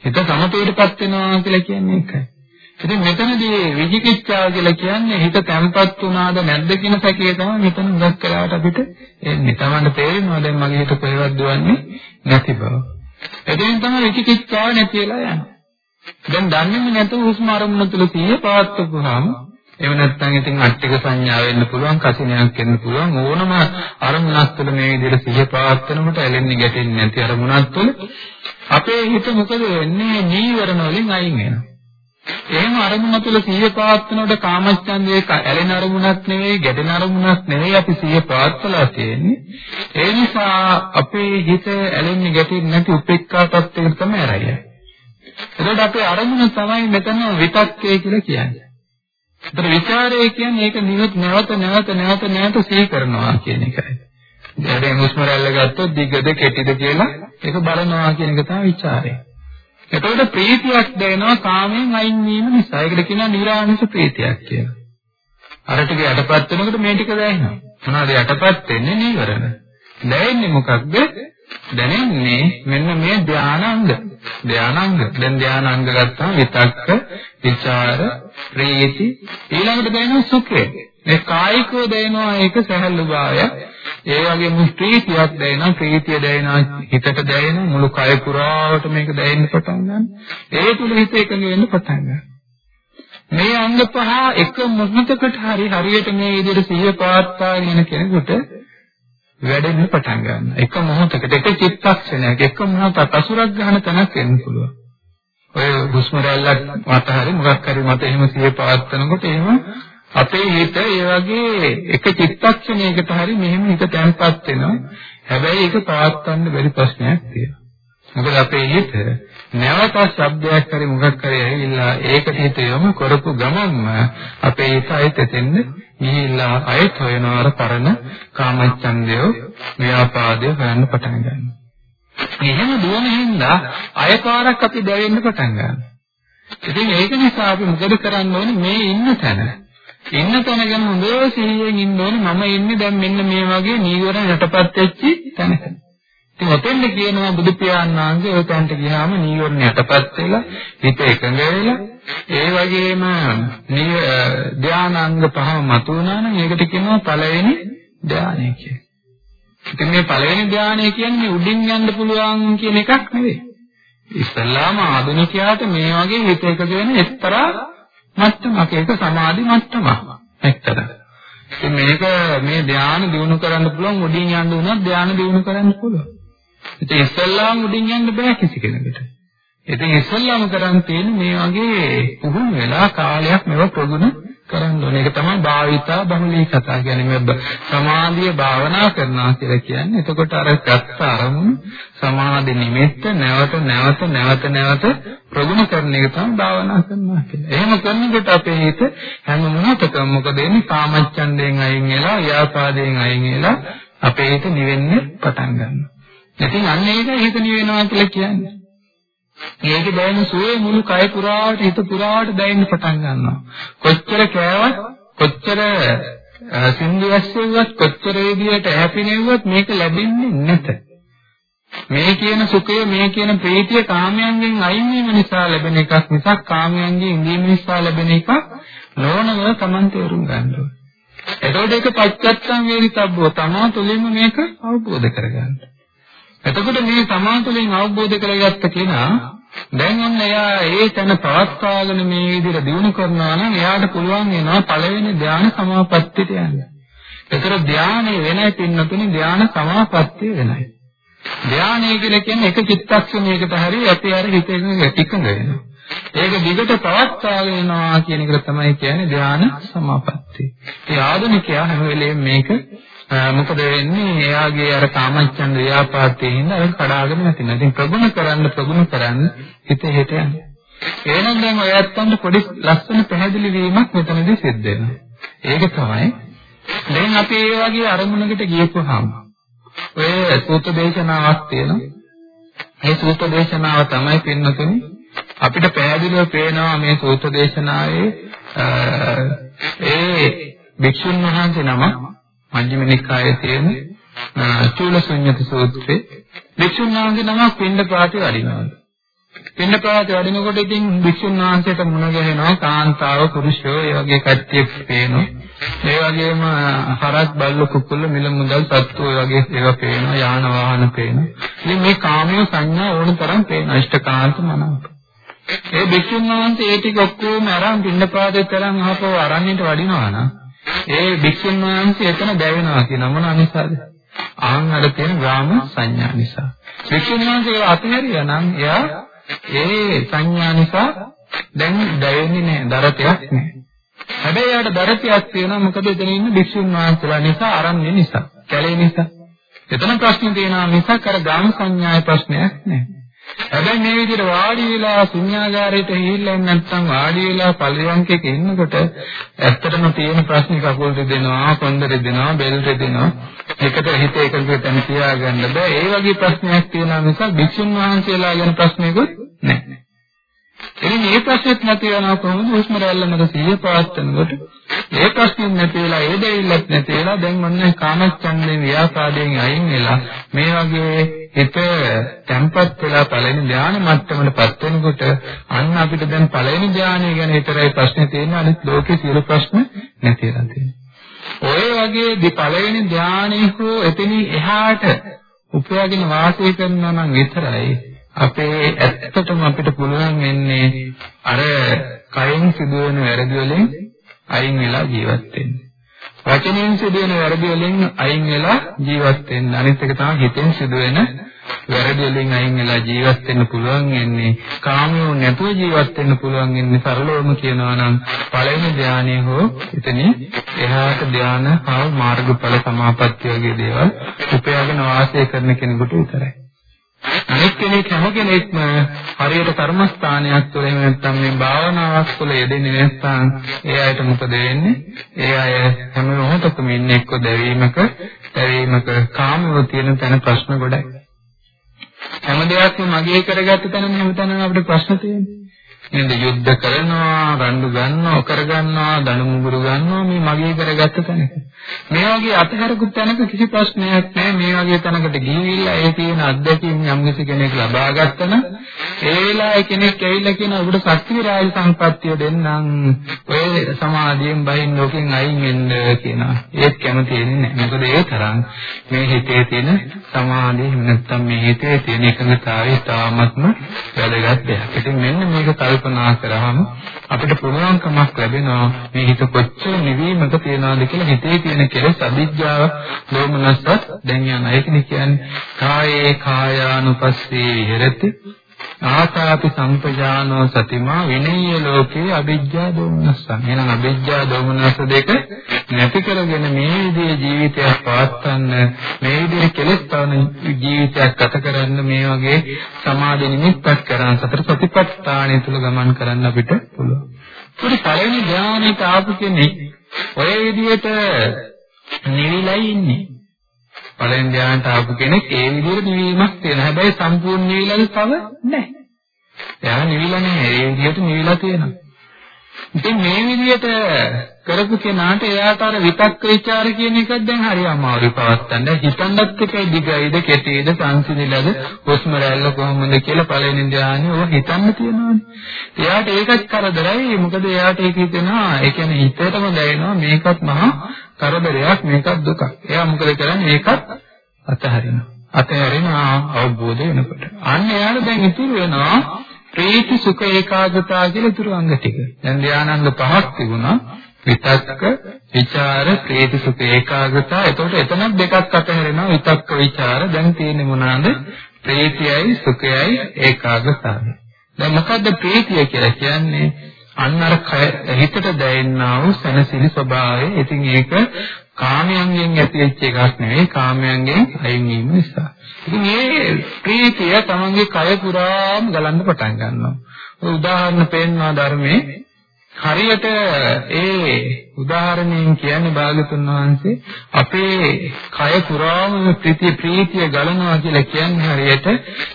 හිත සමතේටපත් වෙනවා කියලා කියන්නේ ඒකයි. ඉතින් මෙතනදී විචිකිච්ඡාව කියලා කියන්නේ හිත තැම්පත් වුණාද නැද්ද කියන සැකේ තමයි මෙතන උගත් කලාවට අපිට එන්නේ. Tamanට තේරෙනවා දැන් මගේ හිත කොහෙවත් දුවන්නේ නැති බව. එදින් තමයි විචිකිච්ඡාව නැති වෙලා යන්නේ. දැන් දන්නේම නැතුව හුස්ම අරමුණ තුල සිහිය පවත්වපුවාම එහෙම නැත්නම් ඉතින් අට්ටික සංඥා වෙන්න පුළුවන් කසිනයක් වෙන්න පුළුවන් ඕනම අරමුණක් තුළ මේ විදිහට සිහිය පවත්වනකොට ඇලෙන්නේ ගැටෙන්නේ නැති අරමුණක් තුළ අපේ හිත මොකද වෙන්නේ නීවරණ වලින් අයින් වෙනවා එහෙම අරමුණ තුළ සිහිය පවත්නකොට කාමච්ඡන්දේ ඇලෙන අරමුණක් නෙවෙයි, ගැටෙන අරමුණක් නෙවෙයි අපි සිහිය පවත්ලා තියෙන්නේ. ඒ නිසා අපේ හිත ඇලෙන්නේ ගැටෙන්නේ නැති උපේක්ඛා තත්ත්වයකට තමයි ආරයන්නේ. එතකොට අපේ අරමුණ තමයි මෙතන විතක්කේ කියලා කියන්නේ. ඒතර ਵਿਚාරය කියන්නේ ඒක නිරුත් නැවත නැවත නැවත නැවත සිහි කරනවා කියන එකයි. දැන් හුස්ම රැල්ල ගත්තොත් දිගද කෙටිද කියලා ඒක බලනවා කියන එක තමයි ਵਿਚාරය. එතකොට ප්‍රීතියක් දැනෙනවා කාමයෙන් අයින් වීම නිසා. ඒකට කියනවා නිර්ආමිෂ ප්‍රීතියක් කියලා. අර ටික යටපත් වෙනකොට මේ ටික දැනෙනවා. මොනවාද යටපත් වෙන්නේ නීවරණ. දැනෙන්නේ මොකක්ද? දැනෙන්නේ මෙන්න මේ ධානාංග. ධානාංග. දැන් ධානාංග ගත්තාම විතක්ක, විචාර, ප්‍රීති ඊළඟට දැනෙන සුඛය. මේ කායිකව දැනෙනවා ඒක සැහැල්ලු භාවය. ඒ වගේම ප්‍රීතියක් දැනෙනවා, ප්‍රීතිය දැනෙනවා, හිතට දැනෙන මුළු කය පුරාවට මේක දැනෙන්න පටන් ගන්නවා. ඒ තුල හිත එකඟ වෙන්න පටන් ගන්නවා. මේ අංග පහ එක මොහොතකට හරි හරියට මේ විදිහට සිහිය පවත්වාගෙන යන කෙනෙකුට වැඩෙන්න පටන් ගන්නවා. එක මොහොතකට එක චිත්තක්ෂණයක එක මොහොතක් අසුරක් ගන්න තැනක් එන්න පුළුවන්. ඔය හුස්ම රැල්ලක් මත හරි මොකක් හරි මත එහෙම සිහිය පවත්වනකොට එහෙම අපේ හිත ඒ වගේ එක චිත්තක්ෂණයකට හරි මෙහෙම හිත තැම්පත් වෙනවා. හැබැයි ඒක පවත්වන්න බැරි ප්‍රශ්නයක් තියෙනවා. මොකද අපේ හිත නැවත ශබ්දයක් හරි මොකක් හරි ඇවිල්ලා ඒකට හිත යොමු කරපු ගමන්ම අපේ හිත අයිත් එතෙන්ද ගිහිල්ලා අයිත් හොයනවා අර පරණ කාමච්ඡන්දය ව්‍යාපාදය හොයන්න පටන් ගන්නවා. එහෙම දුවන හින්දා අයපාරක් අපි දැවෙන්න පටන් ගන්නවා. ඉතින් ඒක නිසා අපි මොකද කරන්න ඕනේ මේ ඉන්න තැන. ඉන්න තැන ගැන හොඳ සිහියෙන් ඉන්න ඕනේ මම ඉන්නේ දැන් මෙන්න මේ වගේ නීවරණ යටපත් වෙච්ච තැනක. ඉතින් ඔතෙන්ද කියනවා බුදු පියාණන් වහන්සේ ඔය තැනට ගියාම නීවරණ යටපත් වෙලා හිත එකඟ වෙලා ඒ වගේම ධානාංග පහම මතුවනා නම් ඒකට කියනවා පළවෙනි ධානය කියලා. ඉතින් මේ පළවෙනි ධානය කියන්නේ උඩින් යන්න පුළුවන් කියන එකක් නෙවෙයි. ඉස්සල්ලාම ආධුනිකයාට මේ වගේ හිත එකග වෙන එක්තරා මට්ටමක් ඒක සමාධි මට්ටමක්. එක්තරා. ඉතින් මේක මේ ධාන දිනු කරන්න පුළුවන් උඩින් යන්න උනත් ධාන දිනු කරන්න පුළුවන්. ඉතින් ඉස්සල්ලාම උඩින් යන්න බෑ කිසි කෙනෙකුට. ඉතින් ඉස්සල්ලාම කරන් තියෙන්නේ මේ වගේ පුහුණු වෙලා කාලයක් මේව ප්‍රගුණ කරන්න ඕනේ. ඒක තමයි භාවිතා බහුලී කතා කියන්නේ මේ සමාධිය භාවනා කරනවා කියලා කියන්නේ. එතකොට අර ගත්ත අරමුණු සමාධි නිමෙත්ත නැවත නැවත නැවත නැවත ප්‍රගුණ කරන එක තමයි භාවනා කරනවා කියන්නේ. එහෙම කරනකොට අපේ හිත හැම මොහොතකම මොකද වෙන්නේ? කාමච්ඡන්දයෙන් අයින් වෙලා, ව්‍යාපාදයෙන් අයින් වෙලා අපේ හිත නිවෙන්න පටන් ගන්නවා. ඉතින් අන්න ඒක හිත නිවෙනවා කියලා කියන්නේ. මේක දැනෙන සුවේ මුළු කය පුරාවට හිත පුරාවට දැනෙන්න පටන් ගන්නවා. කොච්චර කෑවත් කොච්චර සින්දු ඇස්සෙව්වත් කොච්චර විදියට හැපිනෙව්වත් මේක ලැබෙන්නේ නැත. මේ කියන සුඛය මේ කියන ප්‍රීතිය කාමයන්ගෙන් අයින් වීම නිසා ලැබෙන එකක් මිසක් කාමයන්ගෙන් ඉඳීම නිසා ලැබෙන එකක් නොවනව Taman තේරුම් ගන්න ඕනේ. එතකොට ඒක පච්චත්තම් වේදිතබ්බෝ තමා තුළින්ම මේක අවබෝධ කරගන්න. එතකොට මේ තමා තුළින් අවබෝධ කරගත්ත කෙනා දැන් ඔන්න එයා ඒ තැන පවත්වාගෙන මේ විදිහට දිනු කරනවා නම් එයාට පුළුවන් වෙනවා පළවෙනි ධ්‍යාන සමාපත්තියට යන්න. ඒතර ධ්‍යානෙ වෙනයි පින්නතුනි ධ්‍යාන සමාපත්තිය වෙනයි. ධ්‍යානය කියලා කියන්නේ එක චිත්තක්ෂණයකට හරි අපි අර හිතේ එකඟ වෙනවා. ඒක දිගට පවත්වාගෙන යනවා කියන එක තමයි කියන්නේ ධ්‍යාන සමාපත්තිය. ඒ ආධුනිකයා හැම වෙලෙම මේක මොකද වෙන්නේ? එයාගේ අර කාමච්ඡන්ද ව්‍යාපාදයේ හින්දා ඒක කඩාගෙන නැතිනම්. ඉතින් ප්‍රගුණ කරන්න ප්‍රගුණ කරන්න හිත හෙට යනවා. එහෙනම් දැන් ඔය ඇත්තන්ට පොඩි ලස්සන පැහැදිලි වීමක් මෙතනදී සිද්ධ වෙනවා. ඒක තමයි දැන් අපි මේ වගේ අරමුණකට ගියපුවාම ඔය සූත්‍ර දේශනාවක් තියෙනවා. මේ සූත්‍ර දේශනාව තමයි පින්නතුනි අපිට පැහැදිලිව පේනවා මේ සූත්‍ර දේශනාවේ ඒ භික්ෂුන් වහන්සේ නම මජ්ක්‍ධිම නිකායේ තියෙන චූලසුඤ්ඤත සූත්‍රයේ භික්ෂුන් වහන්සේ නමක් පින්ඳ පාටි වඩිනවා. පින්න පාත වඩිනකොට ඉතින් භික්ෂුන් වහන්සේට මුණ ගැහෙනවා කාන්තාව පුරුෂයෝ ඒ වගේ කට්ටියක් පේනවා. ඒ වගේම හරක් බල්ල කුකුල්ල මිල මුදල් සත්තු ඒ වගේ ඒවා පේනවා යාන වාහන පේනවා. ඉතින් මේ කාමයේ සංඥා ඕන තරම් පේනවා ඉෂ්ඨකාන්ත මනාව. ඒ භික්ෂුන් වහන්සේ ඒ ටික ඔක්කොම අරන් පින්න පාතේ තරම් ආපහු අරන්ිට වඩිනවා නම් ඒ භික්ෂුන් වහන්සේ එතන දැවෙනවා කියන මොන අනිසාද? ආන් අර තියෙන ග්‍රාම සංඥා නිසා. භික්ෂුන් වහන්සේ අතහැරියා නම් එයා ඒ සංඥා නිසා දැන් දැවෙන්නේ නැහැ, දරතයක් නැහැ. හැබැයි යාට දරතයක් තියෙනවා මොකද එතන ඉන්න භික්ෂුන් වහන්සේලා නිසා අරන්නේ නිසා, කැලේ නිසා. එතන ප්‍රශ්න තියෙනවා මිසක් අර ගාම සංඥාවේ ප්‍රශ්නයක් නැහැ. හැබැයි මේ විදිහට වාඩි වෙලා ශුන්‍යාගාරයට ගිහිල්ලා නැත්නම් වාඩි වෙලා පරියන්කයක ඉන්නකොට ඇත්තටම තියෙන ප්‍රශ්නේ කකුල් දෙදෙනවා, කොන්ද දෙදෙනවා, බෙල් දෙදෙනවා. එකට හිත එකකට තැන් තියාගන්න බෑ. ඒ වගේ ප්‍රශ්නයක් තියෙනවා මිසක් භික්ෂුන් වහන්සේලා ගැන ප්‍රශ්නයක්වත් නැහැ. එනි මේ ප්‍රශ්නෙත් නැති වෙනවා කොහොමද? හුස්ම රැල්ල මත සිහිය පවත්වනකොට ඒ ප්‍රශ්නෙත් නැති වෙලා ඒ දෙවිල්ලත් නැති වෙලා දැන් මොන්නේ කාමච්ඡන්දේ ව්‍යාපාදයෙන් අයින් වෙලා මේ වගේ හිත තැම්පත් වෙලා පළවෙනි ධානය මට්ටමටපත් වෙනකොට අන්න අපිට දැන් පළවෙනි ධානය ගැන විතරයි ප්‍රශ්නේ තියෙන්නේ. අනිත් ලෝකේ සියලු ප්‍රශ්න නැති වෙලා තියෙනවා. ඔය වගේ දි පළවෙනි ධානය හෝ එතනින් එහාට උපයාගෙන වාසය කරනවා නම් විතරයි අපේ ඇත්තටම අපිට පුළුවන් වෙන්නේ අර කයෙන් සිදුවන වැරදි වලින් අයින් වෙලා ජීවත් වෙන්න. වචනයෙන් සිදුවෙන වැරදි වලින් අයින් වෙලා ජීවත් වෙන්න. අනිත් එක තමයි හිතෙන් සිදුවෙන වැරදි වලින් අයින් වෙලා ජීවත් වෙන්න පුළුවන් වෙන්නේ. කාමියෝ නැතුව ජීවත් වෙන්න පුළුවන් වෙන්නේ සරලවම කියනවා නම් පළවෙනි ධානය හෝ එතනින් එහාට ධාන හා මාර්ගඵල සමාපatti වගේ දේවල් උපයාගෙන වාසය කරන කෙනෙකුට විතරයි. අනෙක් කෙනෙක් හැම කෙනෙක්ම හරියට කර්මස්ථානයක් තුළ එහෙම නැත්නම් මේ භාවනාවක් තුළ යෙදෙන්නේ නැත්නම් ඒ අයට මොකද වෙන්නේ? ඒ අය හැම මොහොතකම ඉන්නේ එක්ක දැවීමක, දැවීමක කාමව තියෙන තැන ප්‍රශ්න ගොඩයි. හැම දෙයක්ම මගේ කරගත්ත තැන හැමතැනම අපිට ප්‍රශ්න තියෙන්නේ. නේද යුද්ධ කරනවා රණ්ඩු ගන්නවා කර ගන්නවා දණු මුගුරු ගන්නවා මේ මගේ කරගත්ත තැනක. මේ වගේ අතහැරපු තැනක කිසි ප්‍රශ්නයක් නැහැ මේ වගේ තැනකට ගිහිල්ලා ඒ තියෙන අත්දැකීම් යම් කිසි කෙනෙක් ලබා ගත්තම ඒ වෙලාවේ කෙනෙක් ඇවිල්ලා කියන ඔබට ශක්ති රාජ සම්පත්තිය දෙන්නම්. ඔය සමාධියෙන් බහින් ලෝකෙන් අයින් වෙන්න කියනවා. ඒත් කැමති වෙන්නේ නැහැ මොකද ඒ තරම් මේ හිතේ තියෙන සමාධිය එහෙම නැත්නම් මේ හිතේ තියෙන එකඟතාවය තාමත්ම වැදගත් දෙයක්. ඉතින් මෙන්න මේක කල්පනා කරාම අපිට පුළුවන්කමක් ලැබෙනවා මේ හිත කොච්චර නිවීමක තියනවාද කියලා හිතේ තියෙන කෙලෙස් අවිජ්ජාව ලෝමනස්සත් දැන් යන ඒකනේ කියන්නේ කායේ කායානුපස්සී විහෙරති. ආසාපි සම්පජානෝ සතිමා විනය්‍ය ලෝකේ අවිජ්ජා දෝමනස්සං එහෙනම් අවිජ්ජා දෝමනස්ස දෙක නැති කරගෙන මේ විදිහේ ජීවිතයක් පවත්වන්න මේ විදිහේ කෙලෙස් තවන ජීවිතයක් ගත කරන්න මේ වගේ සමාධි නිමිත්තක් කරන් සතර ප්‍රතිපත්තාණය තුල ගමන් කරන්න අපිට පුළුවන්. ඒකේ පළවෙනි ධානයට ආපු කෙනෙක් ඔය විදිහට නිවිලයි ඉන්නේ. පළවෙනි ධානයට ආපු කෙනෙක් ඒ විදිහට නිවීමක් තියෙනවා. හැබැයි සම්පූර්ණ නිවිලද තව නැහැ. එයා නිවිලා නැහැ. ඒ විදිහට නිවිලා තියෙනවා. ඉතින් මේ විදිහට කරපු කෙනාට එයාට අර විතක්ක ਵਿਚාර කියන එකක් දැන් හරි අමාරුයි පවත්තන්න. හිතන්නත් එකයි දිගයිද කෙටිද සංසිඳිලාද හුස්ම රැල්ල කොහොමද කියලා පළවෙනි ධානය ඔය හිතන්න තියෙනවානේ. එයාට ඒකත් කරදරයි. මොකද එයාට ඒක හිතෙනවා. ඒ කියන්නේ හිතේටම දැනෙනවා මේකත් මහා කරදරයක් මේකත් දුකක්. එයා මොකද කරන්නේ? ඒකත් අතහරිනවා. අතහැරෙනවා අවබෝධ වෙනකොට. අන්න එයාට දැන් ඉතුරු වෙනවා ප්‍රීති සුඛ ඒකාග්‍රතාව කියලා ඉතුරු අංග ටික. දැන් ධානාංග පහක් තිබුණා. විතක්ක ਵਿਚාර ප්‍රීති සුඛ ඒකාග්‍රතා එතකොට එතනක් දෙකක් අතහැරෙනවා විතක්ක ਵਿਚාර දැන් තියෙන්නේ මොනවාද? ප්‍රීතියයි සුඛයයි ඒකාග්‍රතාවයි. දැන් මොකද්ද ප්‍රීතිය කියලා කියන්නේ? අන්න අර හිතට දැනෙනා වූ සනසිලි ස්වභාවය. ඉතින් ඒක කාමයන්ගෙන් ඇතිවෙච්ච එකක් නෙවෙයි කාමයන්ගෙන් අයින් වීම නිසා. ඉතින් මේ ප්‍රීතිය තමන්ගේ කය පුරාම ගලන්න පටන් ගන්නවා. උදාහරණ පෙන්වනවා ධර්මයේ හරියට ඒ උදාහරණයෙන් කියන්නේ භාගතුන් වහන්සේ අපේ කය පුරාම ප්‍රීතිය ප්‍රීතිය ගලනවා කියලා කියන්නේ හරියට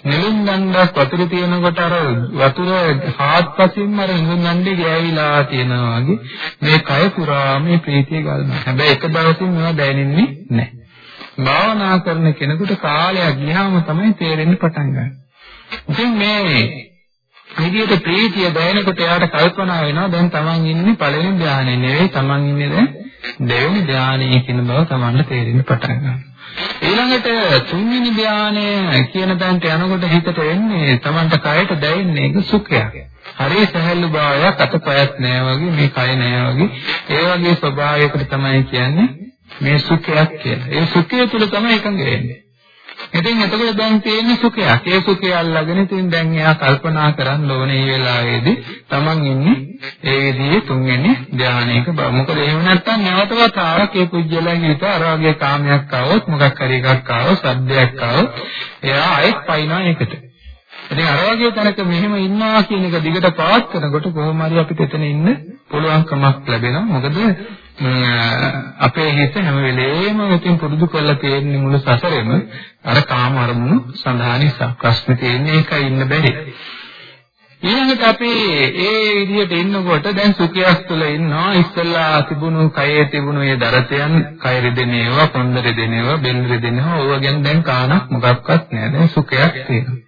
නෙළුම් දණ්ඩක් වතුර තියෙනකොට අර වතුර හාත්පසින්ම අර නෙළුම් දණ්ඩේ ගෑවිලා තියෙනවා වගේ මේ කය පුරාම මේ ප්‍රීතිය ගලනවා. හැබැයි එක දවසින් මේවා දැනෙන්නේ නැහැ. භාවනා කරන කෙනෙකුට කාලයක් ගියාම තමයි තේරෙන්න පටන් ගන්නේ. ඉතින් මේ විදියට ප්‍රීතිය දැනෙනකොට එයාට කල්පනා වෙනවා දැන් Taman ඉන්නේ පළවෙනි ධානයේ නෙවෙයි Taman ඉන්නේ දැන් දෙවෙනි ධානයේ කියන බව Tamanට තේරෙන්න පටන් ගන්නවා. ඊළඟට තුන්වෙනි ධානය කියන තැනට යනකොට හිතට එන්නේ Tamanට කයට දැනෙන්නේ ඒක සුඛයක්. හරි සහැල්ලු භාවයක් අතපයත් නෑ වගේ මේ කය නෑ වගේ ඒ වගේ ස්වභාවයකට තමයි කියන්නේ මේ සුඛයක් කියලා. ඒ සුඛය තුල තමයි එකඟ වෙන්නේ. ඉතින් එතකොට දැන් තියෙන සුඛයක්. ඒ සුඛය අල්ලගෙන ඉතින් දැන් එයා කල්පනා කරන්න ඕනේ මේ වෙලාවේදී Taman ඉන්නේ ඒ විදිහේ තුන්වෙනි ධානයක බව. මොකද එහෙම නැත්නම් නැවතවත් ආවක් ඒ කුජලයන් හිත අර වගේ කාමයක් ආවොත් මොකක් හරි එකක් ආවොත් සද්දයක් ආවොත් එයා ආයෙත් පයින්නවා ඒකට. ඉතින් අර වගේ තැනක මෙහෙම ඉන්නවා කියන එක දිගට පාත් කරනකොට කොහොම හරි අපිට එතන ඉන්න පුළුවන්කමක් ලැබෙනවා. මොකද අපේ හිත හැම වෙලේම උතින් පුරුදු කරලා තියෙන මුළු සසරෙම අර කාම අරමුණු සඳහා නිසා ප්‍රශ්න තියෙන්නේ ඒකයි ඉන්න බැරි. ඊළඟට අපි ඒ විදිහට ඉන්නකොට දැන් සුඛයක් තුළ ඉන්නවා ඉස්සෙල්ලා තිබුණු කයේ තිබුණු ඒ දරතයන් කය රිදෙන ඒවා කොන්ද රිදෙන ඒවා බෙල්ල රිදෙන ඒවා ඕවා ගැන දැන් කාණක් මොකක්වත් නෑ දැන් සුඛයක් තියෙනවා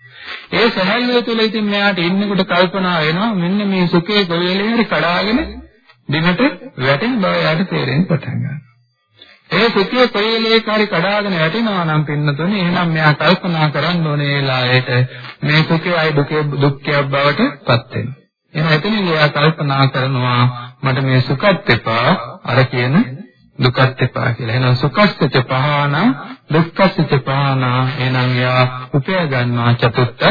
ඒ සහැල්ලුව තුළ ඉතින් මෙයාට ඉන්නකොට කල්පනා වෙනවා මෙන්න මේ සුඛයේ කොයි වෙලේ හරි කඩාගෙන බිමට වැටෙන බව යාට තේරෙන්න පටන් ගන්නවා. ඒ සුඛය කොයිලේකාරී කඩාගෙන වැටෙනවා නම් පින්නතුනේ එහෙනම් මෙයා කල්පනා කරන්න ඕනේ ඒලායට මේ සුඛය අය දුකේ දුක්ඛයක් බවට පත් වෙනවා. එහෙනම් එතනින් එයා කල්පනා කරනවා මට මේ සුඛත් එපා අර කියන දුකත් එපා කියලා. එහෙනම් සුඛස්ස පහාන දුක්ඛස්ස පහාන එහෙනම් යා උපය ගන්නවා චතුත්ථ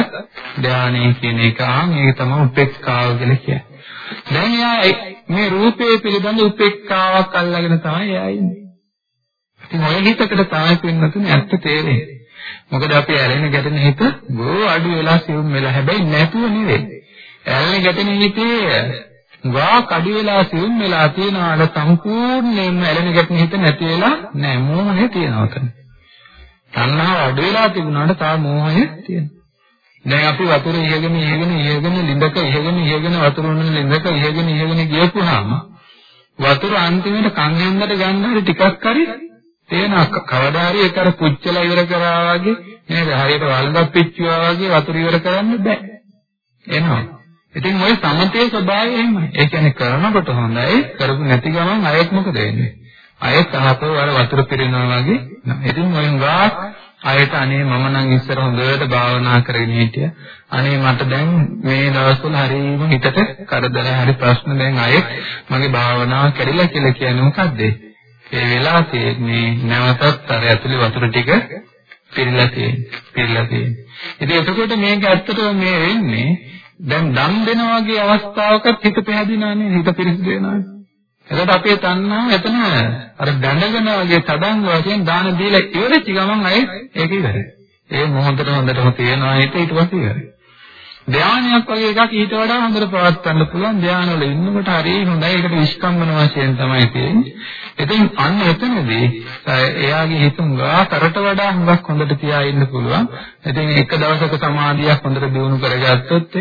ධානයේ කියන එක. ආ මේක තමයි උපේක්ඛාව කියලා කියන්නේ. දැන් යා මේ රූපයේ පිළිබඳ උපේක්ඛාවක් අල්ලගෙන තමයි එයා ඉන්නේ. ඉතින් ඔය හිතකට තමයි පින්නතුනේ ඇත්ත තේරෙන්නේ. මොකද අපි ඇලෙන ගැටෙන හිත බොහෝ අඩු වෙලා සිවුම් වෙලා හැබැයි නැතුව නෙවෙයි. ඇලෙන ගැටෙන හිතේ ගා කඩි වෙලා සිවුම් වෙලා තියනවාට සම්පූර්ණයෙන්ම ඇලෙන ගැටෙන හිත නැති වෙලා නෑ මෝහය තියෙනවා තන. තණ්හාව අඩු වෙලා තිබුණාට තා මෝහය තියෙනවා. දැන් අපි වතුර ඉහගෙන ඉහගෙන ඉහගෙන ලිඳක ඉහගෙන ඉහගෙන වතුර උන ලිඳක ඉහගෙන ඉහගෙන ගියපුවාම වතුර අන්තිමට කන් හැන්දට ගන්න හරි ටිකක් හරි තේන කවදා හරි ඒක අර පුච්චලා ඉවර කරා වගේ නේද? හරියට වලඳක් පිච්චුවා වගේ වතුර ඉවර කරන්න බෑ. එනවා. ඉතින් ওই සමතේ ස්වභාවය එහෙමයි. ඒ කියන්නේ කරනකොට හොඳයි කරපු නැති ගමන් අයෙත් මොකද වෙන්නේ? අයෙත් අහතෝ අර වතුර පිරෙනවා වගේ. ඉතින් ඔය ගාක් ආයෙත් අනේ මම නම් ඉස්සර හොඳට භාවනා කරගෙන හිටියා. අනේ මට දැන් මේ දවස්වල හරියම හිතට කරදර හරි ප්‍රශ්න දැන් ආයෙත් මගේ භාවනාව කැඩිලා කියලා කියන්නේ මොකද්ද? ඒ වෙලාව තියෙන්නේ නැවතත් අර ඇතුලේ වතුර ටික පිරিলা තියෙන්නේ. පිරিলা තියෙන්නේ. ඉතින් එතකොට මේක ඇත්තටම මේ වෙන්නේ දැන් දම් දෙන වගේ අවස්ථාවකත් හිත පැහැදිනා නේ හිත පිරිසිදු වෙනවා. එතකොට අපේ තණ්හාව එතන අර බැඳගෙන වගේ තදංග වශයෙන් දාන දීලා ඉවරෙච්ච ගමන් අය ඒක ඉවරයි. ඒ මොහොතට හොඳටම තියෙනවා හිත ඊට පස්සේ ඉවරයි. ධානයක් වගේ එකක් ඊට වඩා හොඳට පවත්වන්න පුළුවන් ධානවල ඉන්නකොට හරිය හොඳයි ඒකට විස්කම්මන වශයෙන් තමයි තියෙන්නේ. ඉතින් අන්න එතනදී එයාගේ හිත උඟා කරට වඩා හුඟක් හොඳට තියා ඉන්න පුළුවන්. ඉතින් එක දවසක සමාධියක් හොඳට දියුණු කරගත්තොත්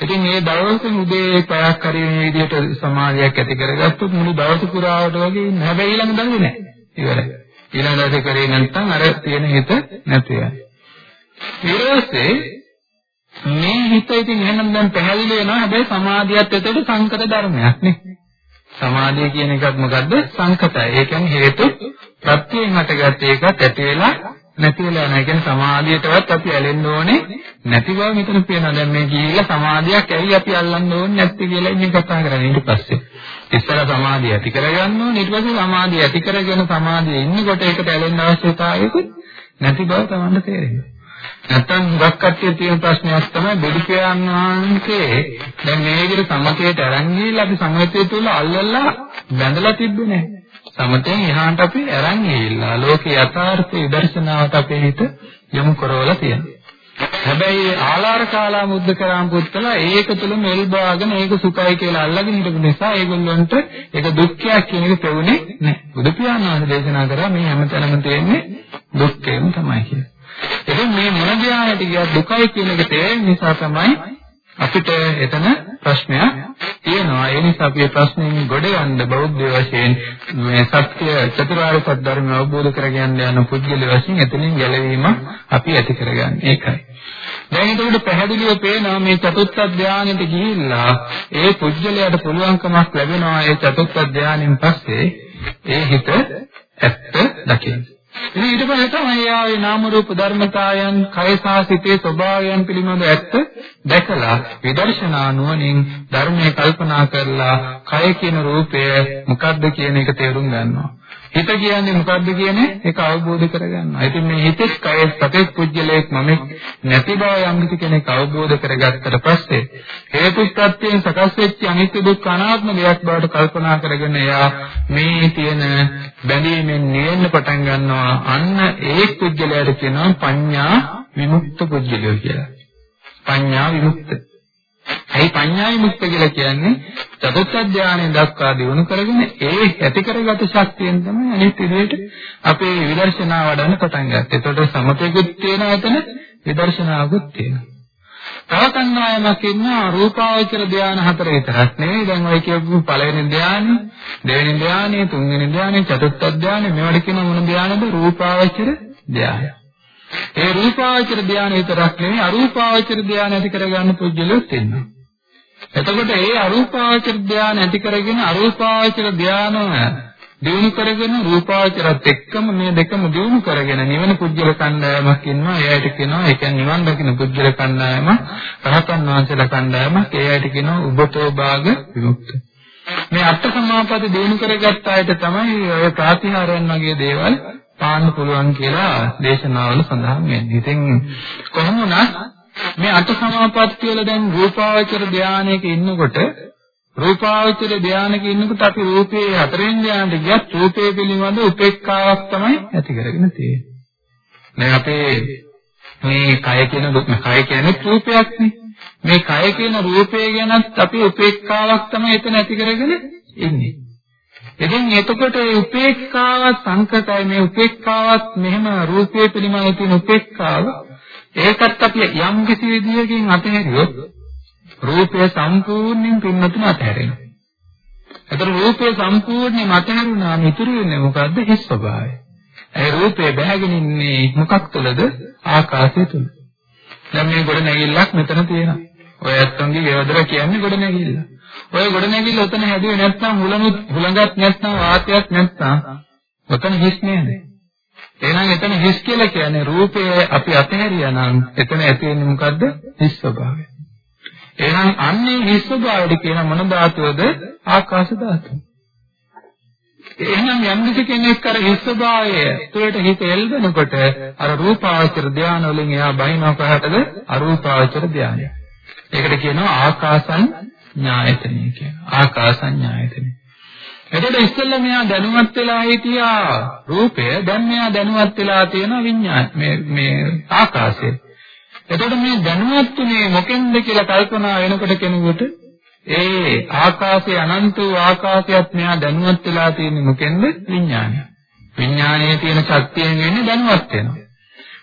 ඉතින් මේ දවසේ උදේ පැයක් හරි මේ විදිහට සමාධියක් ඇති කරගත්තොත් මුළු දවස පුරාවට වගේ ඉන්න. හැබැයි ඊළඟ දවසේ නෑ. ඉවරයි. ඊළඟ දවසේ කරේ නැත්නම් අර තියෙන හිත නැති වෙනවා. ඊට පස්සේ මේ හිත ඉතින් එහෙනම් දැන් පැහැදිලි වෙනවා හැබැයි සමාධියත් එතකොට සංකත ධර්මයක් නේ. සමාධිය කියන එකත් මොකද්ද? සංකතයි. ඒ කියන්නේ හේතු ප්‍රත්‍යයෙන් හටගත්ත එකත් ඇති වෙලා නැති වෙලා යනවා. ඒ කියන්නේ සමාධියටවත් අපි ඇලෙන්න ඕනේ නැති බව මෙතන පේනවා. දැන් මේ ගිහිල්ලා සමාධියක් ඇයි අපි අල්ලන්න ඕනේ නැත්තේ කියලා ඉන්නේ කතා කරන්නේ ඊට පස්සේ. ඉස්සර සමාධිය ඇති කරගන්න ඕනේ ඊට පස්සේ සමාධිය ඇති කරගෙන සමාධියේ ඉන්නකොට ඒකට ඇලෙන්න අවශ්‍යතාවයකුත් නැති බව තමයි තේරෙන්නේ. නැත්තම් හුඟක් කට්ටිය තියෙන ප්‍රශ්නයක් තමයි බුදු පියාණන් වහන්සේ දැන් මේ විදිහට සමතේට අරන් ගිහිල්ලා අපි සමතේ තුල අල්ලලා බැඳලා තිබ්බේ නැහැ. සමතෙන් එහාට අපි අරන් ගිහිල්ලා ලෝකේ යථාර්ථ විදර්ශනාවට අපේ හිත යොමු කරවලා තියෙනවා. හැබැයි ආලාර කාලා මුද්ද කරාම් පුත්තලා ඒක තුල මෙල් බාගෙන ඒක සුඛයි කියලා අල්ලගෙන හිටපු නිසා ඒගොල්ලන්ට ඒක දුක්ඛයක් කියන එක තේරුනේ නැහැ. බුදු පියාණන් වහන්සේ දේශනා කරා මේ හැමතැනම තියෙන්නේ දුක්ඛයම තමයි කියලා. ඉතින් මේ මොන ධ්‍යානයට ගියා දුකයි කියන එක තේරෙන නිසා තමයි අපිට එතන ප්‍රශ්නයක් තියෙනවා. ඒ නිසා අපි ප්‍රශ්නෙන් ගොඩ යන්න බෞද්ධ වශයෙන් මේ සත්‍ය චතුරාර්ය සත්‍ය ධර්ම අවබෝධ කරගන්න යන පුද්ගල වශයෙන් එතනින් ගැලවීම අපි ඇති කරගන්නේ. ඒකයි. දැන් ඒකට පැහැදිලිව පේනවා මේ චතුත්ථ ධානයට ගිහිල්ලා ඒ පුජ්‍යලයට පුළුවන්කමක් ලැබෙනවා ඒ චතුත්ථ ධානයෙන් පස්සේ ඒ හිත ඇත්ත දකින්න. ඉතින් ඊට පස්සේ තමයි ආයේ නාම රූප ධර්මතායන් කය සහ සිතේ ස්වභාවයන් පිළිබඳ ඇත්ත දැකලා විදර්ශනා නුවණින් ධර්මයේ කල්පනා කරලා කය කියන රූපය මොකක්ද කියන එක තේරුම් ගන්නවා. හිත කියන්නේ මොකද්ද කියන්නේ ඒක අවබෝධ කරගන්නවා. ඉතින් මේ හිතෙත් කයෙත් සතෙක් පුජ්‍යලයක් මම නැති බව යම් කිසි කෙනෙක් අවබෝධ කරගත්තට පස්සේ හේතුත්පත්තියෙන් සකස් වෙච්ච අනිත්‍ය දුක්ඛ අනාත්ම දෙයක් බවට කල්පනා කරගෙන එයා මේ තියෙන බැඳීමෙන් නිවෙන්න පටන් ගන්නවා. අන්න ඒ පුජ්‍යලයට කියනවා පඤ්ඤා විමුක්ත පුජ්‍යලය කියලා. පඤ්ඤා විමුක්ත ඇයි පඤ්ඤාය මුක්ත කියලා කියන්නේ චතුත්ථ ධානය දක්වා දිනු කරගෙන ඒ ඇති කරගත ශක්තියෙන් තමයි අනිත් විදිහට අපේ විදර්ශනා වඩන්න පටන් ගත්තේ. ඒතකොට සමතේකුත් තියෙනවා එතන විදර්ශනාවකුත් තියෙනවා. තව කන්නායමක් ඉන්නවා රූපාවචර ධාන හතර විතරක් නෙවෙයි දැන් ඔය කියපු පළවෙනි ධානය, දෙවෙනි ධානය, තුන්වෙනි ධානය, චතුත්ථ ධානය මේවට කියන මොන ධානයද? රූපාවචර ධානය. ඒ රූපාවචර ධානය විතරක් නෙවෙයි අරූපාවචර ධානය ඇති කරගන්න පුජ්‍යලොත් ඉන්නවා. එතකොට ඒ අරූපාවචර ධානය ඇති කරගෙන අරූපාවචර ධානය දිනු කරගෙන රූපාවචරත් එක්කම මේ දෙකම දිනු කරගෙන නිවන පුජ්‍යල කණ්ඩායමක් ඉන්නවා. ඒ අයට කියනවා ඒ කියන්නේ නිවන් දකින්න පුජ්‍යල කණ්ඩායම, රහතන් වහන්සේලා කණ්ඩායමක්. ඒ අයට කියනවා උබතෝ භාග විමුක්ත. මේ අට සමාපatti දිනු කරගත්ත අයට තමයි ඔය ප්‍රාතිහාරයන් වගේ දේවල් පාන්න පුළුවන් කියලා දේශනාවල සඳහන් වෙන්නේ. ඉතින් කොහොම වුණත් මේ අට සමාපatti වල දැන් රූපාවචර ධානයක ඉන්නකොට රූපාවචර ධානයක ඉන්නකොට අපි රූපේ හතරෙන් ධානයට ගියත් රූපේ පිළිබඳ උපේක්ඛාවක් තමයි ඇති කරගෙන තියෙන්නේ. දැන් අපේ මේ කය කියන කය කියන්නේ රූපයක්නේ. මේ කය කියන රූපය ගැනත් අපි උපේක්ඛාවක් තමයි එතන ඇති කරගෙන ඉන්නේ. ඉතින් එතකොට මේ උපේක්ඛාව සංකතයි මේ උපේක්ඛාවත් මෙහෙම රූපයේ පිළිමය තියෙන උපේක්ඛාව ඒකත් අපි යම් කිසි විදියකින් අතහැරියොත් රූපය සම්පූර්ණයෙන් පින්නතුන අතහැරෙනවා. ඒතර රූපය සම්පූර්ණයෙන් අතහැරුණාම ඉතුරු වෙන්නේ මොකද්ද? හිස් ස්වභාවය. ඒ රූපය බැහැගෙන ඉන්නේ මොකක් තුළද? ආකාශය තුළ. දැන් මේ ගොඩ නැගිල්ලක් මෙතන තියෙනවා. ඔය ඇත්තන්ගේ ගෙවදර කියන්නේ ගොඩ නැගිල්ල. ඔය ගොඩනැගිල්ල ඔතන හැදුවේ නැත්නම් හුලඟුත් හුලඟක් නැත්නම් වාතයක් නැත්නම් ඔතන හිස් නේද? එහෙනම් එතන හිස් කියලා කියන්නේ රූපය අපි අතහැරියා නම් එතන ඇති වෙන්නේ මොකද්ද? හිස් ස්වභාවය. එහෙනම් අන්නේ හිස් ස්වභාවයට කියන මොන ධාතුවද? ආකාශ ධාතුව. එහෙනම් යම් කෙනෙක් අර හිස් ස්වභාවය තුළට හිත එල්බනකොට අර රූපාවචර ධානය වලින් එයා බහිනව කහටද අරූපාවචර ධානය. ඒකට කියනවා ආකාසං ඥායතනෙ කියනවා. ආකාසඤ්ඤායතනෙ. එතකොට ඉස්සෙල්ලා මෙයා දැනුවත් වෙලා හිටියා රූපය දැන් මෙයා දැනුවත් වෙලා තියෙන විඤ්ඤාණ මේ මේ ආකාශය. එතකොට මේ දැනුවත්ුනේ මොකෙන්ද කියලා කල්පනා වෙනකොට කෙනෙකුට ඒ ආකාශයේ අනන්ත වූ ආකාශයත් මෙයා දැනුවත් වෙලා තියෙන්නේ මොකෙන්ද විඤ්ඤාණය. විඤ්ඤාණයේ තියෙන ශක්තියෙන් වෙන්නේ දැනුවත් වෙනවා.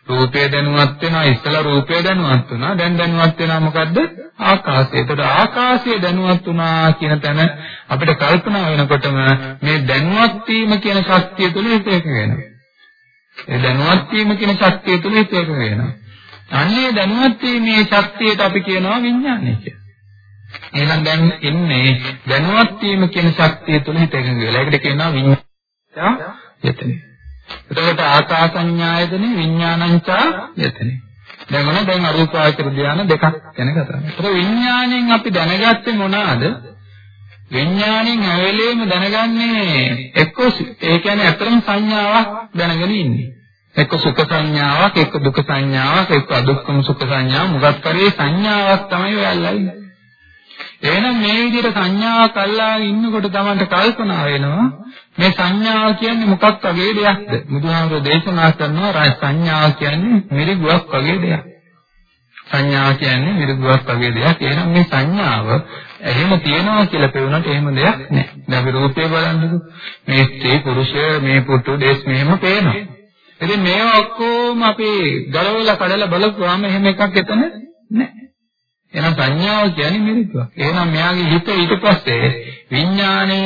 රූපය දැනුවත් වෙනවා ඉස්සලා රූපය දැනුවත් වුණා දැන් දැනුවත් වෙනවා මොකද්ද ආකාශය. ඒතකොට ආකාශය දැනුවත් වුණා කියන තැන අපිට කල්පනා වෙනකොටම මේ දැනුවත් වීම කියන ශක්තිය තුළ හිත එක වෙනවා. ඒ දැනුවත් වීම කියන ශක්තිය තුළ හිත එක වෙනවා. අන්නේ දැනුවත් වීමේ ශක්තියට අපි කියනවා විඥානය කියලා. එහෙනම් දැන් ඉන්නේ දැනුවත් වීම කියන ශක්තිය තුළ හිත එකඟ වෙලා. ඒකට කියනවා විඥාන යතනේ. එතකොට ආකාසඤ්ඤායතනේ විඥානංචා යතනේ. දැන් මොන දැන් අරූපාවචර ධානය දෙකක් ගැන කතා කරනවා. ඒතර විඥාණයෙන් අපි දැනගත්තේ මොනවාද? විඥාණයෙන් හැවෙලේම දැනගන්නේ එක්ක ඒ කියන්නේ අතරම සංඥාවක් දැනගෙන ඉන්නේ. එක්ක සුඛ සංඥාවක්, එක්ක දුක්ඛ සංඥාවක්, එක්ක අදුක්ඛම සුඛ සංඥාව මොකක් කරේ සංඥාවක් තමයි ඔය අල්ලන්නේ. එහෙනම් මේ විදිහට සංඥාවක් අල්ලාගෙන ඉන්නකොට Tamanට කල්පනා වෙනවා මේ සංඥාව කියන්නේ මොකක් වගේ දෙයක්ද? බුදුහාමුදුරෝ දේශනා කරනවා සංඥාව කියන්නේ මිරිගුවක් වගේ දෙයක්. සංඥා කියන්නේ මිරිඟුවක් වගේ දෙයක්. එහෙනම් මේ සංඥාව එහෙම තියනවා කියලා පෙවුනට එහෙම දෙයක් නැහැ. දැන් අපි රූපේ බලන්නකො. මේ ස්ත්‍රී පුරුෂය මේ පුතු දෙස් මෙහෙම පේනවා. ඉතින් මේවා ඔක්කොම අපි ගලවලා කඩලා බලපුවාම එහෙම එකක් එතන නැහැ. එහෙනම් සංඥාව කියන්නේ මිරිඟුවක්. එහෙනම් මෙයාගේ හිත ඊට පස්සේ විඥාණය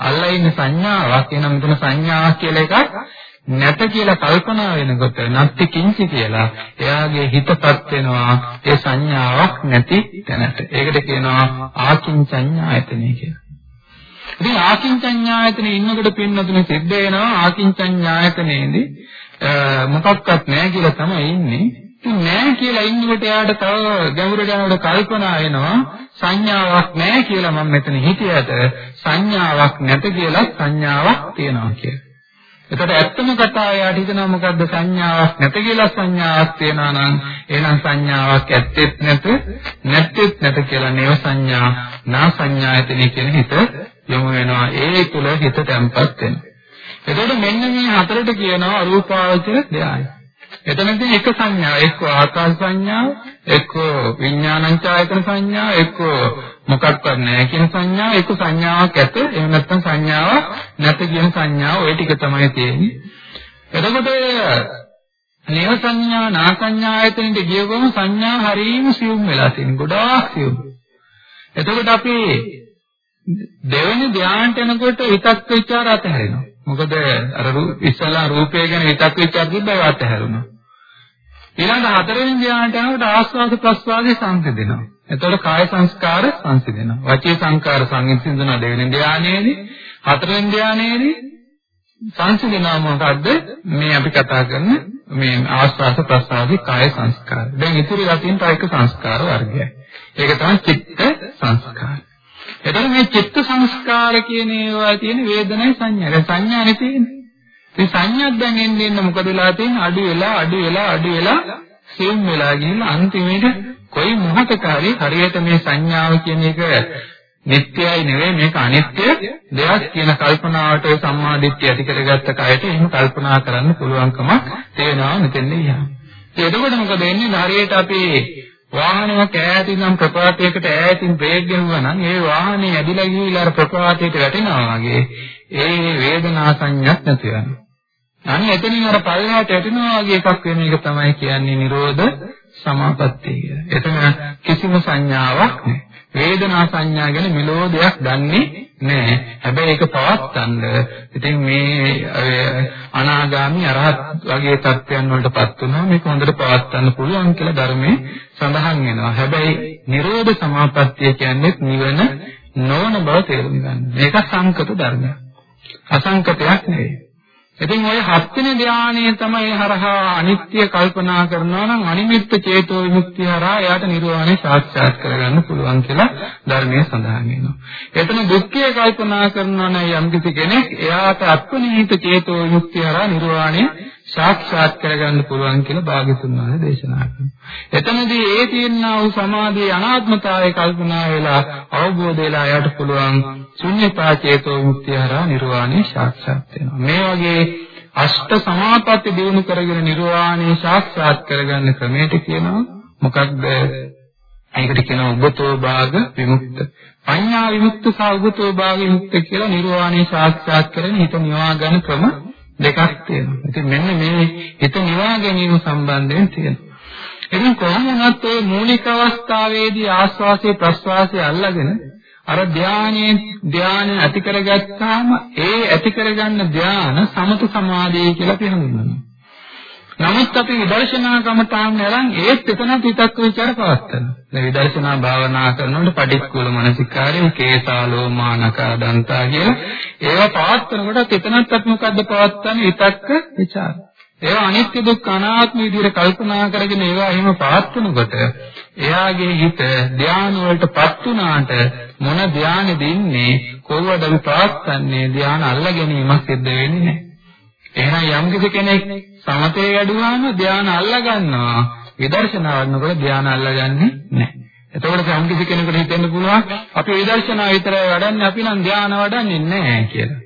අල්ලා ඉන්න සංඥාවක්. එහෙනම් මෙතන සංඥාවක් කියලා එකක් නැත කියලා කල්පනා වෙනකොට නැත්ති කිංචි කියලා එයාගේ හිතපත් වෙනවා ඒ සංඥාවක් නැති තැනට. ඒකට කියනවා ආකින්චඤ්ඤායතනෙ කියලා. ඉතින් ආකින්චඤ්ඤායතනෙ ඉන්නකොට පින්නතුනේ සිද්ධ වෙනවා ආකින්චඤ්ඤායතනෙදී මොකක්වත් නැහැ කියලා තමයි ඉන්නේ. ඉතින් නැහැ කියලා ඉන්නකොට එයාට තව ගැඹුරට යනකොට කල්පනා වෙනවා සංඥාවක් නැහැ කියලා මම මෙතන හිතියට සංඥාවක් නැත කියලා සංඥාවක් තියෙනවා කියලා. එතකොට ඇත්තම කතාව යාට හිතනවා මොකද්ද සංඥාවක් නැත කියලා සංඥාවක් තියෙනවා නම් එහෙනම් සංඥාවක් ඇත්තෙත් නැත නැත්තෙත් නැත කියලා නේව සංඥා නා සංඥායතනෙ කියන හිත යොමු වෙනවා. ඒ තුල හිත තැම්පත් වෙනවා. එතකොට මෙන්න මේ හතරට කියනවා රූපාවචර ධානය එතනදී එක සංඥා එක්ක ආකාශ සංඥාව එක්ක විඥානං ඡායතන සංඥාව එක්ක මොකක්වත් නැහැ කියන සංඥාව එක්ක සංඥාවක් ඇත. එහෙම නැත්නම් සංඥාවක් නැත කියන සංඥාව ওই ටික තමයි තියෙන්නේ. එතකොට නේව සංඥා නා සංඥායතනෙට ගියවම සංඥා හරීම සියුම් වෙලා තියෙන ගොඩාක් සියුම්. එතකොට අපි දෙවෙනි ධානයට එනකොට විතක් විචාර අතහැරෙනවා. මොකද අර ඉස්සලා රූපය ගැන විතක් විචාර තිබ්බා ඒවත් ඇහැරුණා ඊළඟ හතරවෙනි ධ්‍යානට යනකොට ආස්වාද ප්‍රස්වාදයේ සංසිඳෙනවා. එතකොට කාය සංස්කාර සංසිඳෙනවා. වචී සංස්කාර සංසිඳන දෙවෙනි ධ්‍යානයේදී හතරවෙනි ධ්‍යානයේදී සංසිඳෙනවා මොකද්ද? මේ අපි කතා කරන මේ ආස්වාද ප්‍රස්වාදයේ කාය සංස්කාර. දැන් ඉතුරුලා තියෙන තව එක සංස්කාර වර්ගයක්. ඒක තමයි චිත්ත සංස්කාර. එතකොට මේ චිත්ත සංස්කාර කියන ඒවා තියෙන වේදනයි සංඥා. ඒ සංඥානේ තියෙන්නේ. මේ සංඥාවක් දැන් එන්නේ එන්න මොකද වෙලා තියෙන්නේ අඩු වෙලා අඩු වෙලා අඩු වෙලා සිම් වෙලා ගිහින් අන්තිමේට කොයි මොහතකාරී හරියට මේ සංඥාව කියන එක නිට්ටයයි නෙවෙයි මේක අනිත්‍ය දෙයක් කියන කල්පනාවට සම්මාදිට්ඨිය ඇති කරගත්ත කයට එහෙම කල්පනා කරන්න පුළුවන්කමක් තේනවා මෙතෙන් ඉහා. එතකොට මොකද වෙන්නේ හරියට අපි වාහනයක් ඈතින් නම් ප්‍රපාතයකට ඈතින් බ්‍රේක් ගහනවා නම් ඒ වාහනේ ඇදිලා ගිහිල්ලා අර ප්‍රපාතයට වැටෙනවා වගේ ඒ වේදනා සංඥාවක් නැති වෙනවා. අනේ එතනින් අර පල්ලෙහාට යටිනවා වගේ එකක් වෙන එක තමයි කියන්නේ නිරෝධ සමාපත්තිය කියලා. එතන කිසිම සංඥාවක් නැහැ. වේදනා සංඥා ගැන මෙලෝදයක් දන්නේ නැහැ. හැබැයි ඒක පවත්තන්න ඉතින් මේ අනාගාමි අරහත් වගේ තත්ත්වයන් වලටපත් වුණා මේක හොඳට පවත්තන්න පුළුවන් කියලා ධර්මයේ සඳහන් වෙනවා. හැබැයි නිරෝධ සමාපත්තිය කියන්නේ නිවන නොවන බව තේරුම් ගන්න. මේක සංකත ධර්මයක්. අසංකතයක් නෙවෙයි. ඉතින් ওই හත්වෙනි ධානයේ තමයි හරහා අනිත්‍ය කල්පනා කරනවා නම් අනිමිත්ත චේතෝ විමුක්තිය හරහා එයාට නිර්වාණය සාක්ෂාත් කරගන්න පුළුවන් කියලා ධර්මයේ සඳහන් වෙනවා. එතන දුක්ඛය කල්පනා කරනවා නම් යම්කිසි කෙනෙක් එයාට අත්පනිහිත චේතෝ විමුක්තිය හරහා නිර්වාණය සාක්ෂාත් කරගන්න පුළුවන් කියලා භාග්‍යතුන් වහන්සේ දේශනා කරනවා. එතනදී ඒ තියෙනා වූ සමාධියේ අනාත්මතාවය කල්පනා වෙලා අවබෝධ වෙලා එයාට පුළුවන් ශුන්‍යතා චේතෝ විමුක්තිය හරහා නිර්වාණය සාක්ෂාත් වෙනවා. මේ වගේ අෂ්ට සමාපatti දිනු කරගෙන නිර්වාණය සාක්ෂාත් කරගන්න ක්‍රමයට කියනවා මොකක්ද? ඒකට කියනවා උබතෝ භාග විමුක්ත. පඤ්ඤා විමුක්ත සහ උබතෝ භාග විමුක්ත කියලා නිර්වාණය සාක්ෂාත් කරගෙන හිත නිවා ගන්න ක්‍රම දෙකක් තියෙනවා. ඉතින් මෙන්න මේ හිත නිවා ගැනීම සම්බන්ධයෙන් තියෙනවා. ඉතින් කොහොම වුණත් ඒ මූලික අවස්ථාවේදී ආස්වාසේ ප්‍රස්වාසයේ අල්ලගෙන අර ධානයේ ධානය ඇති කරගත්තාම ඒ ඇති කරගන්න ධාන සමත සමාධිය කියලා අපි හඳුන්වනවා. නමුත් අපි විදර්ශනා කමතාන් අරන් ඒත් එතනත් හිතක් විචාර පවත්තන. දැන් විදර්ශනා භාවනා කරනකොට පටික්කුල මනසිකාරය, කේසාලෝ මානක දන්තා කියලා ඒවා පවත්නකොට එතනත් අපි මොකද්ද පවත්තන්නේ? හිතක් විචාර. ඒවා අනිත්‍ය දුක්ඛ අනාත්ම විදිහට කල්පනා කරගෙන ඒවා එහෙම පවත්නකොට එයාගේ හිත ධානය වලටපත් උනාට මොන ධානයද ඉන්නේ කොහොමද අපි පවත්න්නේ ධාන අල්ල ගැනීමක් සිද්ධ වෙන්නේ නැහැ. එහෙනම් යම් කෙනෙක් සමතේ වැඩුවාම ධානය අල්ල ගන්නවා. විදර්ශනා වඩනකොට ධානය අල්ලගන්නේ නැහැ. එතකොට යම් කිසි කෙනෙකුට හිතෙන්න පුළුවන් අපි විදර්ශනා විතරයි වඩන්නේ අපි නම් ධානය වඩන්නේ නැහැ කියලා.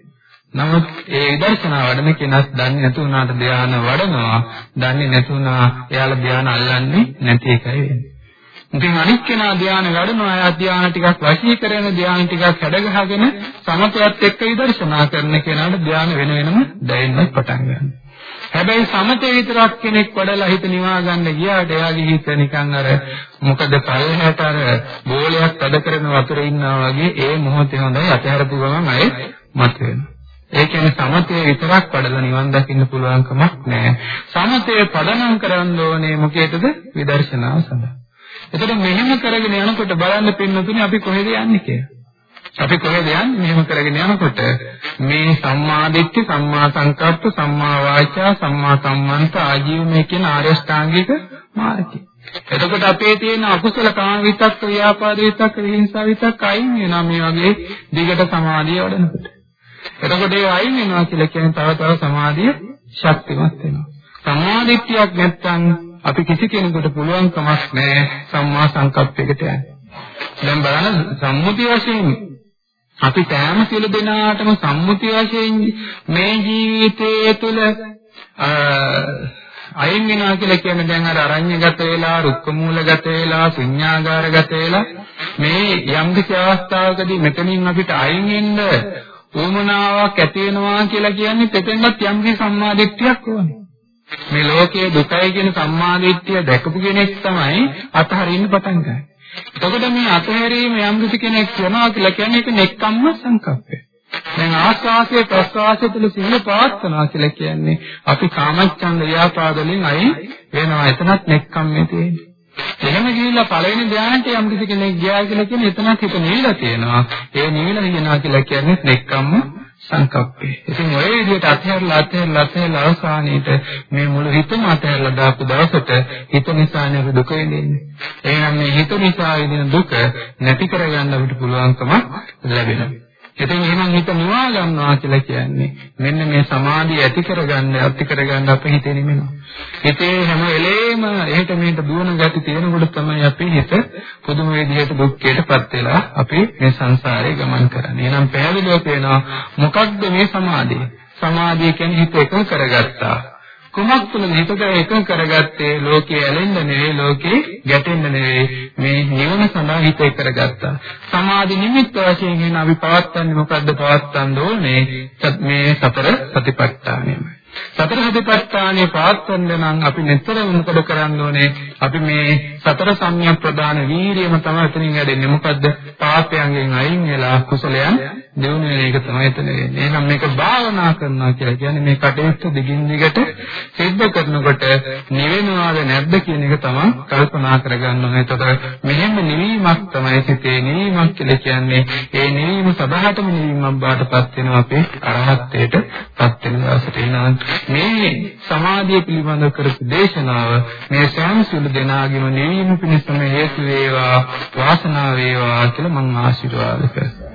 නමුත් ඒ විදර්ශනා වඩන කෙනස් දන්නේ නැතු වුණාට ධානය වඩනවා. දන්නේ නැතුණා එයාලා ධානය අල්ලන්නේ නැති එකයි වෙන්නේ. ඉතින් අනික් කෙනා ධානය වැඩනවා ආ ධානය ටිකක් වශී කරන ධානය ටිකක් හැඩගහගෙන සමතයත් එක්ක විදර්ශනා කරන කෙනාට ධානය වෙන වෙනම දැනෙන්න පටන් ගන්නවා. හැබැයි සමතේ විතරක් කෙනෙක් වඩලා හිත නිවා ගන්න ගියාට එයාගේ හිත නිකන් අර මොකද පල්හැට අර බෝලයක් තද කරන වතුරේ ඉන්නා වගේ ඒ මොහොතේ හොඳයි අතහැරපු ගමන් අය මත වෙනවා. ඒ කියන්නේ සමතේ විතරක් වඩලා නිවන් දකින්න පුළුවන් කමක් නැහැ. සමතේ පදනම් කරන්න ඕනේ මොකේදද? විදර්ශනාව සඳහා. එතකොට මෙහෙම කරගෙන යනකොට බලන්න පින්නතුනේ අපි කොහෙද යන්නේ කියලා. අපි කොහෙද යන්නේ මෙහෙම කරගෙන යනකොට මේ සම්මා දිට්ඨි සම්මා සංකප්ප සම්මා වාචා සම්මා සම්මන්ත ආජීව මේ කියන ආර්ය ශ්‍රාංගික මාර්ගය. එතකොට අපේ තියෙන අකුසල කාම විතක්ක ව්‍යාපාද විතක්ක විහිංසා විතක්ක අයින් වෙනවා මේ වගේ දිගට සමාධිය වඩනකොට. එතකොට ඒ අයින් වෙනවා කියලා කියන්නේ තව තව සමාධිය ශක්තිමත් වෙනවා. සම්මාදිට්ඨියක් නැත්නම් අපි කිසි කෙනෙකුට පුළුවන් කමක් නැහැ සම්මා සංකප්පයකට යන්න. දැන් බලන්න සම්මුති වශයෙන් අපි සෑම සියලු දෙනාටම සම්මුති වශයෙන් මේ ජීවිතයේ තුල අයින් වෙනවා කියලා කියන්නේ දැන් අර අරඤ්‍යගත වෙලා, රුක්ක මූලගත වෙලා, ශුන්‍යාගාරගත වෙලා මේ යම් කිසි අවස්ථාවකදී මෙතනින් අපිට අයින් වෙන්න උවමනාවක් ඇති වෙනවා කියලා කියන්නේ පෙතෙන්වත් යම් කිසි සම්මාදිට්ඨියක් ඕනේ. මේ ලෝකයේ දුකයි කියන සම්මාදිට්ඨිය දැකපු කෙනෙක් තමයි අතහරින්න පටන් ගන්නේ. එතකොට මේ අතහැරීම යම් කිසි කෙනෙක් කරනවා කියලා කියන්නේ ඒක නෙක්කම්ම සංකප්පය. දැන් ආස්වාසයේ ප්‍රස්වාසය තුළ සිහිය පවත්වනවා කියලා කියන්නේ අපි කාමච්ඡන්ද ව්‍යාපාද වලින් අයින් වෙනවා. එතනත් නෙක්කම්මේ තියෙන්නේ. එහෙම ගිහිල්ලා පළවෙනි ධානයට යම් කිසි කෙනෙක් ගියා කියලා කියන්නේ එතනත් හිත නිවිලා තියෙනවා. ඒ නිවිලා කියනවා කියලා කියන්නේ නෙක්කම්ම සංකප්පේ. ඉතින් ඔය විදිහට අත්හැරලා අත්හැරලා අත්හැරලා අවසානයේට මේ මුළු හිතම අත්හැරලා දාපු දවසට හිත නිසා නේ දුක වෙන්නේ. එහෙනම් මේ හිත නිසා වෙන දුක නැති කරගන්න අපිට පුළුවන්කම ලැබෙනවා. ඉතින් එහෙනම් හිත නිවා ගන්නවා කියලා කියන්නේ මෙන්න මේ සමාධිය ඇති කරගන්න ඇති කරගන්න අපේ හිතේ නෙමෙනවා. හිතේ හැම වෙලේම එහෙට මෙහෙට දුවන ගති තියෙනකොට තමයි අපේ හිත පුදුම විදිහට දුක්ඛයටපත් වෙලා අපි මේ සංසාරේ ගමන් කරන්නේ. එහෙනම් පැහැදිලිව පේනවා මොකක්ද මේ සමාධිය? සමාධිය කියන්නේ හිත එකඟ කරගත්තා. කුමක් තුළද හිතට එකඟ කරගත්තේ ලෝකයේ ඇලෙන්න නෙවෙයි ලෝකේ ගැටෙන්න නෙවෙයි මේ නිවන සඳහා හිත එක කරගත්තා සමාධි නිමිත්ත වශයෙන් එන අපි පවත්න්නේ මොකද්ද පවත්න්න ඕනේ මේ සතර සතිපට්ඨානයමයි සතර සතිපට්ඨානේ පවත්වන්න නම් අපි නිතරම මොකද කරන්න ඕනේ? අපි මේ සතර සම්‍යක් ප්‍රදාන වීරියම තමයි එතනින් වැඩෙන්නේ. මොකද්ද? පාපයන්ගෙන් අයින් වෙලා කුසලයන් දිනු වෙන එක තමයි එතන වෙන්නේ. එහෙනම් මේක භාවනා කරනවා කියලා කියන්නේ මේ කටයුත්ත දිගින් දිගට සිද්ධ කරනකොට නිවෙනවාද නැද්ද කියන එක තමයි කල්පනා කරගන්න ඕනේ. එතකොට මෙහෙම නිවීමක් තමයි සිතේ නිවීමක් කියලා කියන්නේ. ඒ නිවීම සබහාටම නිවීමක් බාටපත් වෙනවා අපේ අරහත්ත්වයට පත් වෙන දවසට. එහෙනම් මේ සමාධිය පිළිබඳව කරපු දේශනාව මේ සෑම සුළු දෙනාගේම නිවීම පිණිසම හේතු වේවා වාසනාව වේවා කියලා මම ආශිර්වාද කරනවා.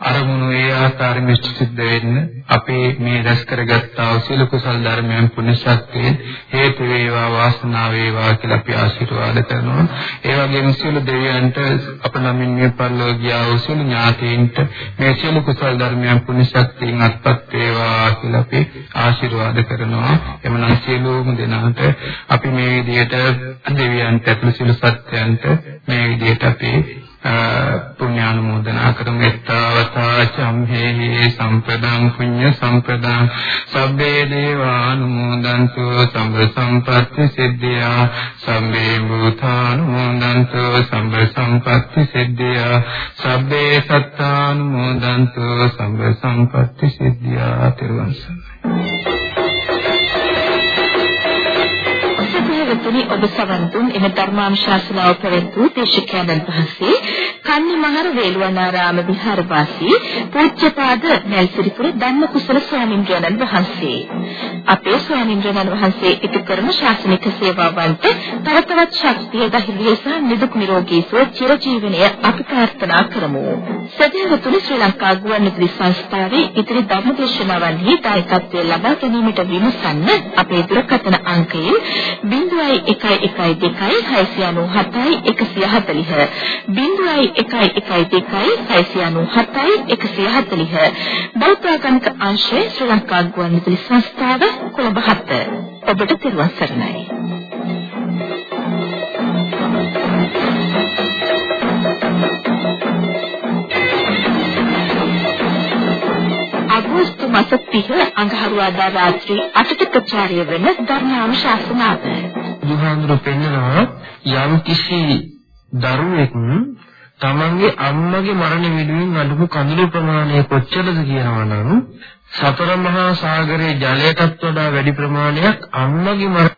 අරමුණු ඒ ආකාරයෙන් ඉෂ්ට සිද්ධ වෙන්න අපේ මේ රැස් කරගත්තා වූ සියලු කුසල ධර්මයන් පුණ්‍ය ශක්තියෙන් හේතු වේවා වාසනාව වේවා කියලා අපි ආශිර්වාද කරනවා. ඒ වගේම සියලු දෙවියන්ට අප නමින් මේ පරිලෝකියා වූ සියලු ඥාතීන්ට මේ සියලු කුසල ධර්මයන් පුණ්‍ය ශක්තියෙන් අත්පත් වේවා කියලා අපි ආශිර්වාද කරනවා. එමනම් සියලුම දෙනාට අපි මේ විදිහට දෙවියන්ට ඇතුළු සියලු සත්‍යයන්ට මේ විදිහට අපි පුඤ්ඤානුමෝදනා කරමු එත්තාවතා චම්හේහි සම්පදං පුඤ්ඤ සම්පදං සබ්බේ දේවානුමෝදන්තු සම්බ සම්පත්ති සිද්ධියා සම්බේ භූතානුමෝදන්තු සම්බ සම්පත්ති සිද්ධියා සබ්බේ සත්තානුමෝදන්තු සම්බ සම්පත්ති සිද්ධියා තිරුවන් සරණයි පින්වතුනි ඔබ සවන් දුන් එම ධර්මානුශාසනාව පැවැත්වූ දේශකයන්න් වහන්සේ කන්නිමහර වේළුවනාරාම විහාරවාසී පූජ්‍යපාද නැල්සිරිපුර ධම්මකුසල ස්වාමීන් වහන්සේ. අපේ ස්වාමීන් වහන්සේ ඉටු කරන ශාසනික සේවාවන්ට තව තවත් ශක්තිය ධෛර්යය සහ නිදුක් නිරෝගී සුව චිරජීවනය අපි ප්‍රාර්ථනා කරමු. සදහවතුනි ශ්‍රී ලංකා ගුවන්විදුලි සංස්ථාවේ ඉදිරි ධර්මදේශනාවන්හි දායකත්වය ලබා ගැනීමට විමසන්න අපේ දුරකථන අංකයෙන් 0112 0112697140 0112697140 බෞද්ධ ගණක අංශය ශ්‍රී ලංකා ගුවන්විදුලි සංස්ථාව කොළඹ 7 ඔබට පෙරවන් සරණයි අගෝස්තු මස 30 අඟහරුවාදා රාත්‍රී 8ට ප්‍රචාරය වෙන ධර්මානුශාසනාව බුදුහාමුදුරු පෙන්නනවා යම් කිසි දරුවෙක් තමන්ගේ අම්මගේ මරණ වෙනුවෙන් අඩුම කඳුළු ප්‍රමාණය කොච්චරද කියනවා නම් සතර මහා සාගරයේ ජලයටත් වඩා වැඩි ප්‍රමාණයක් අම්මගේ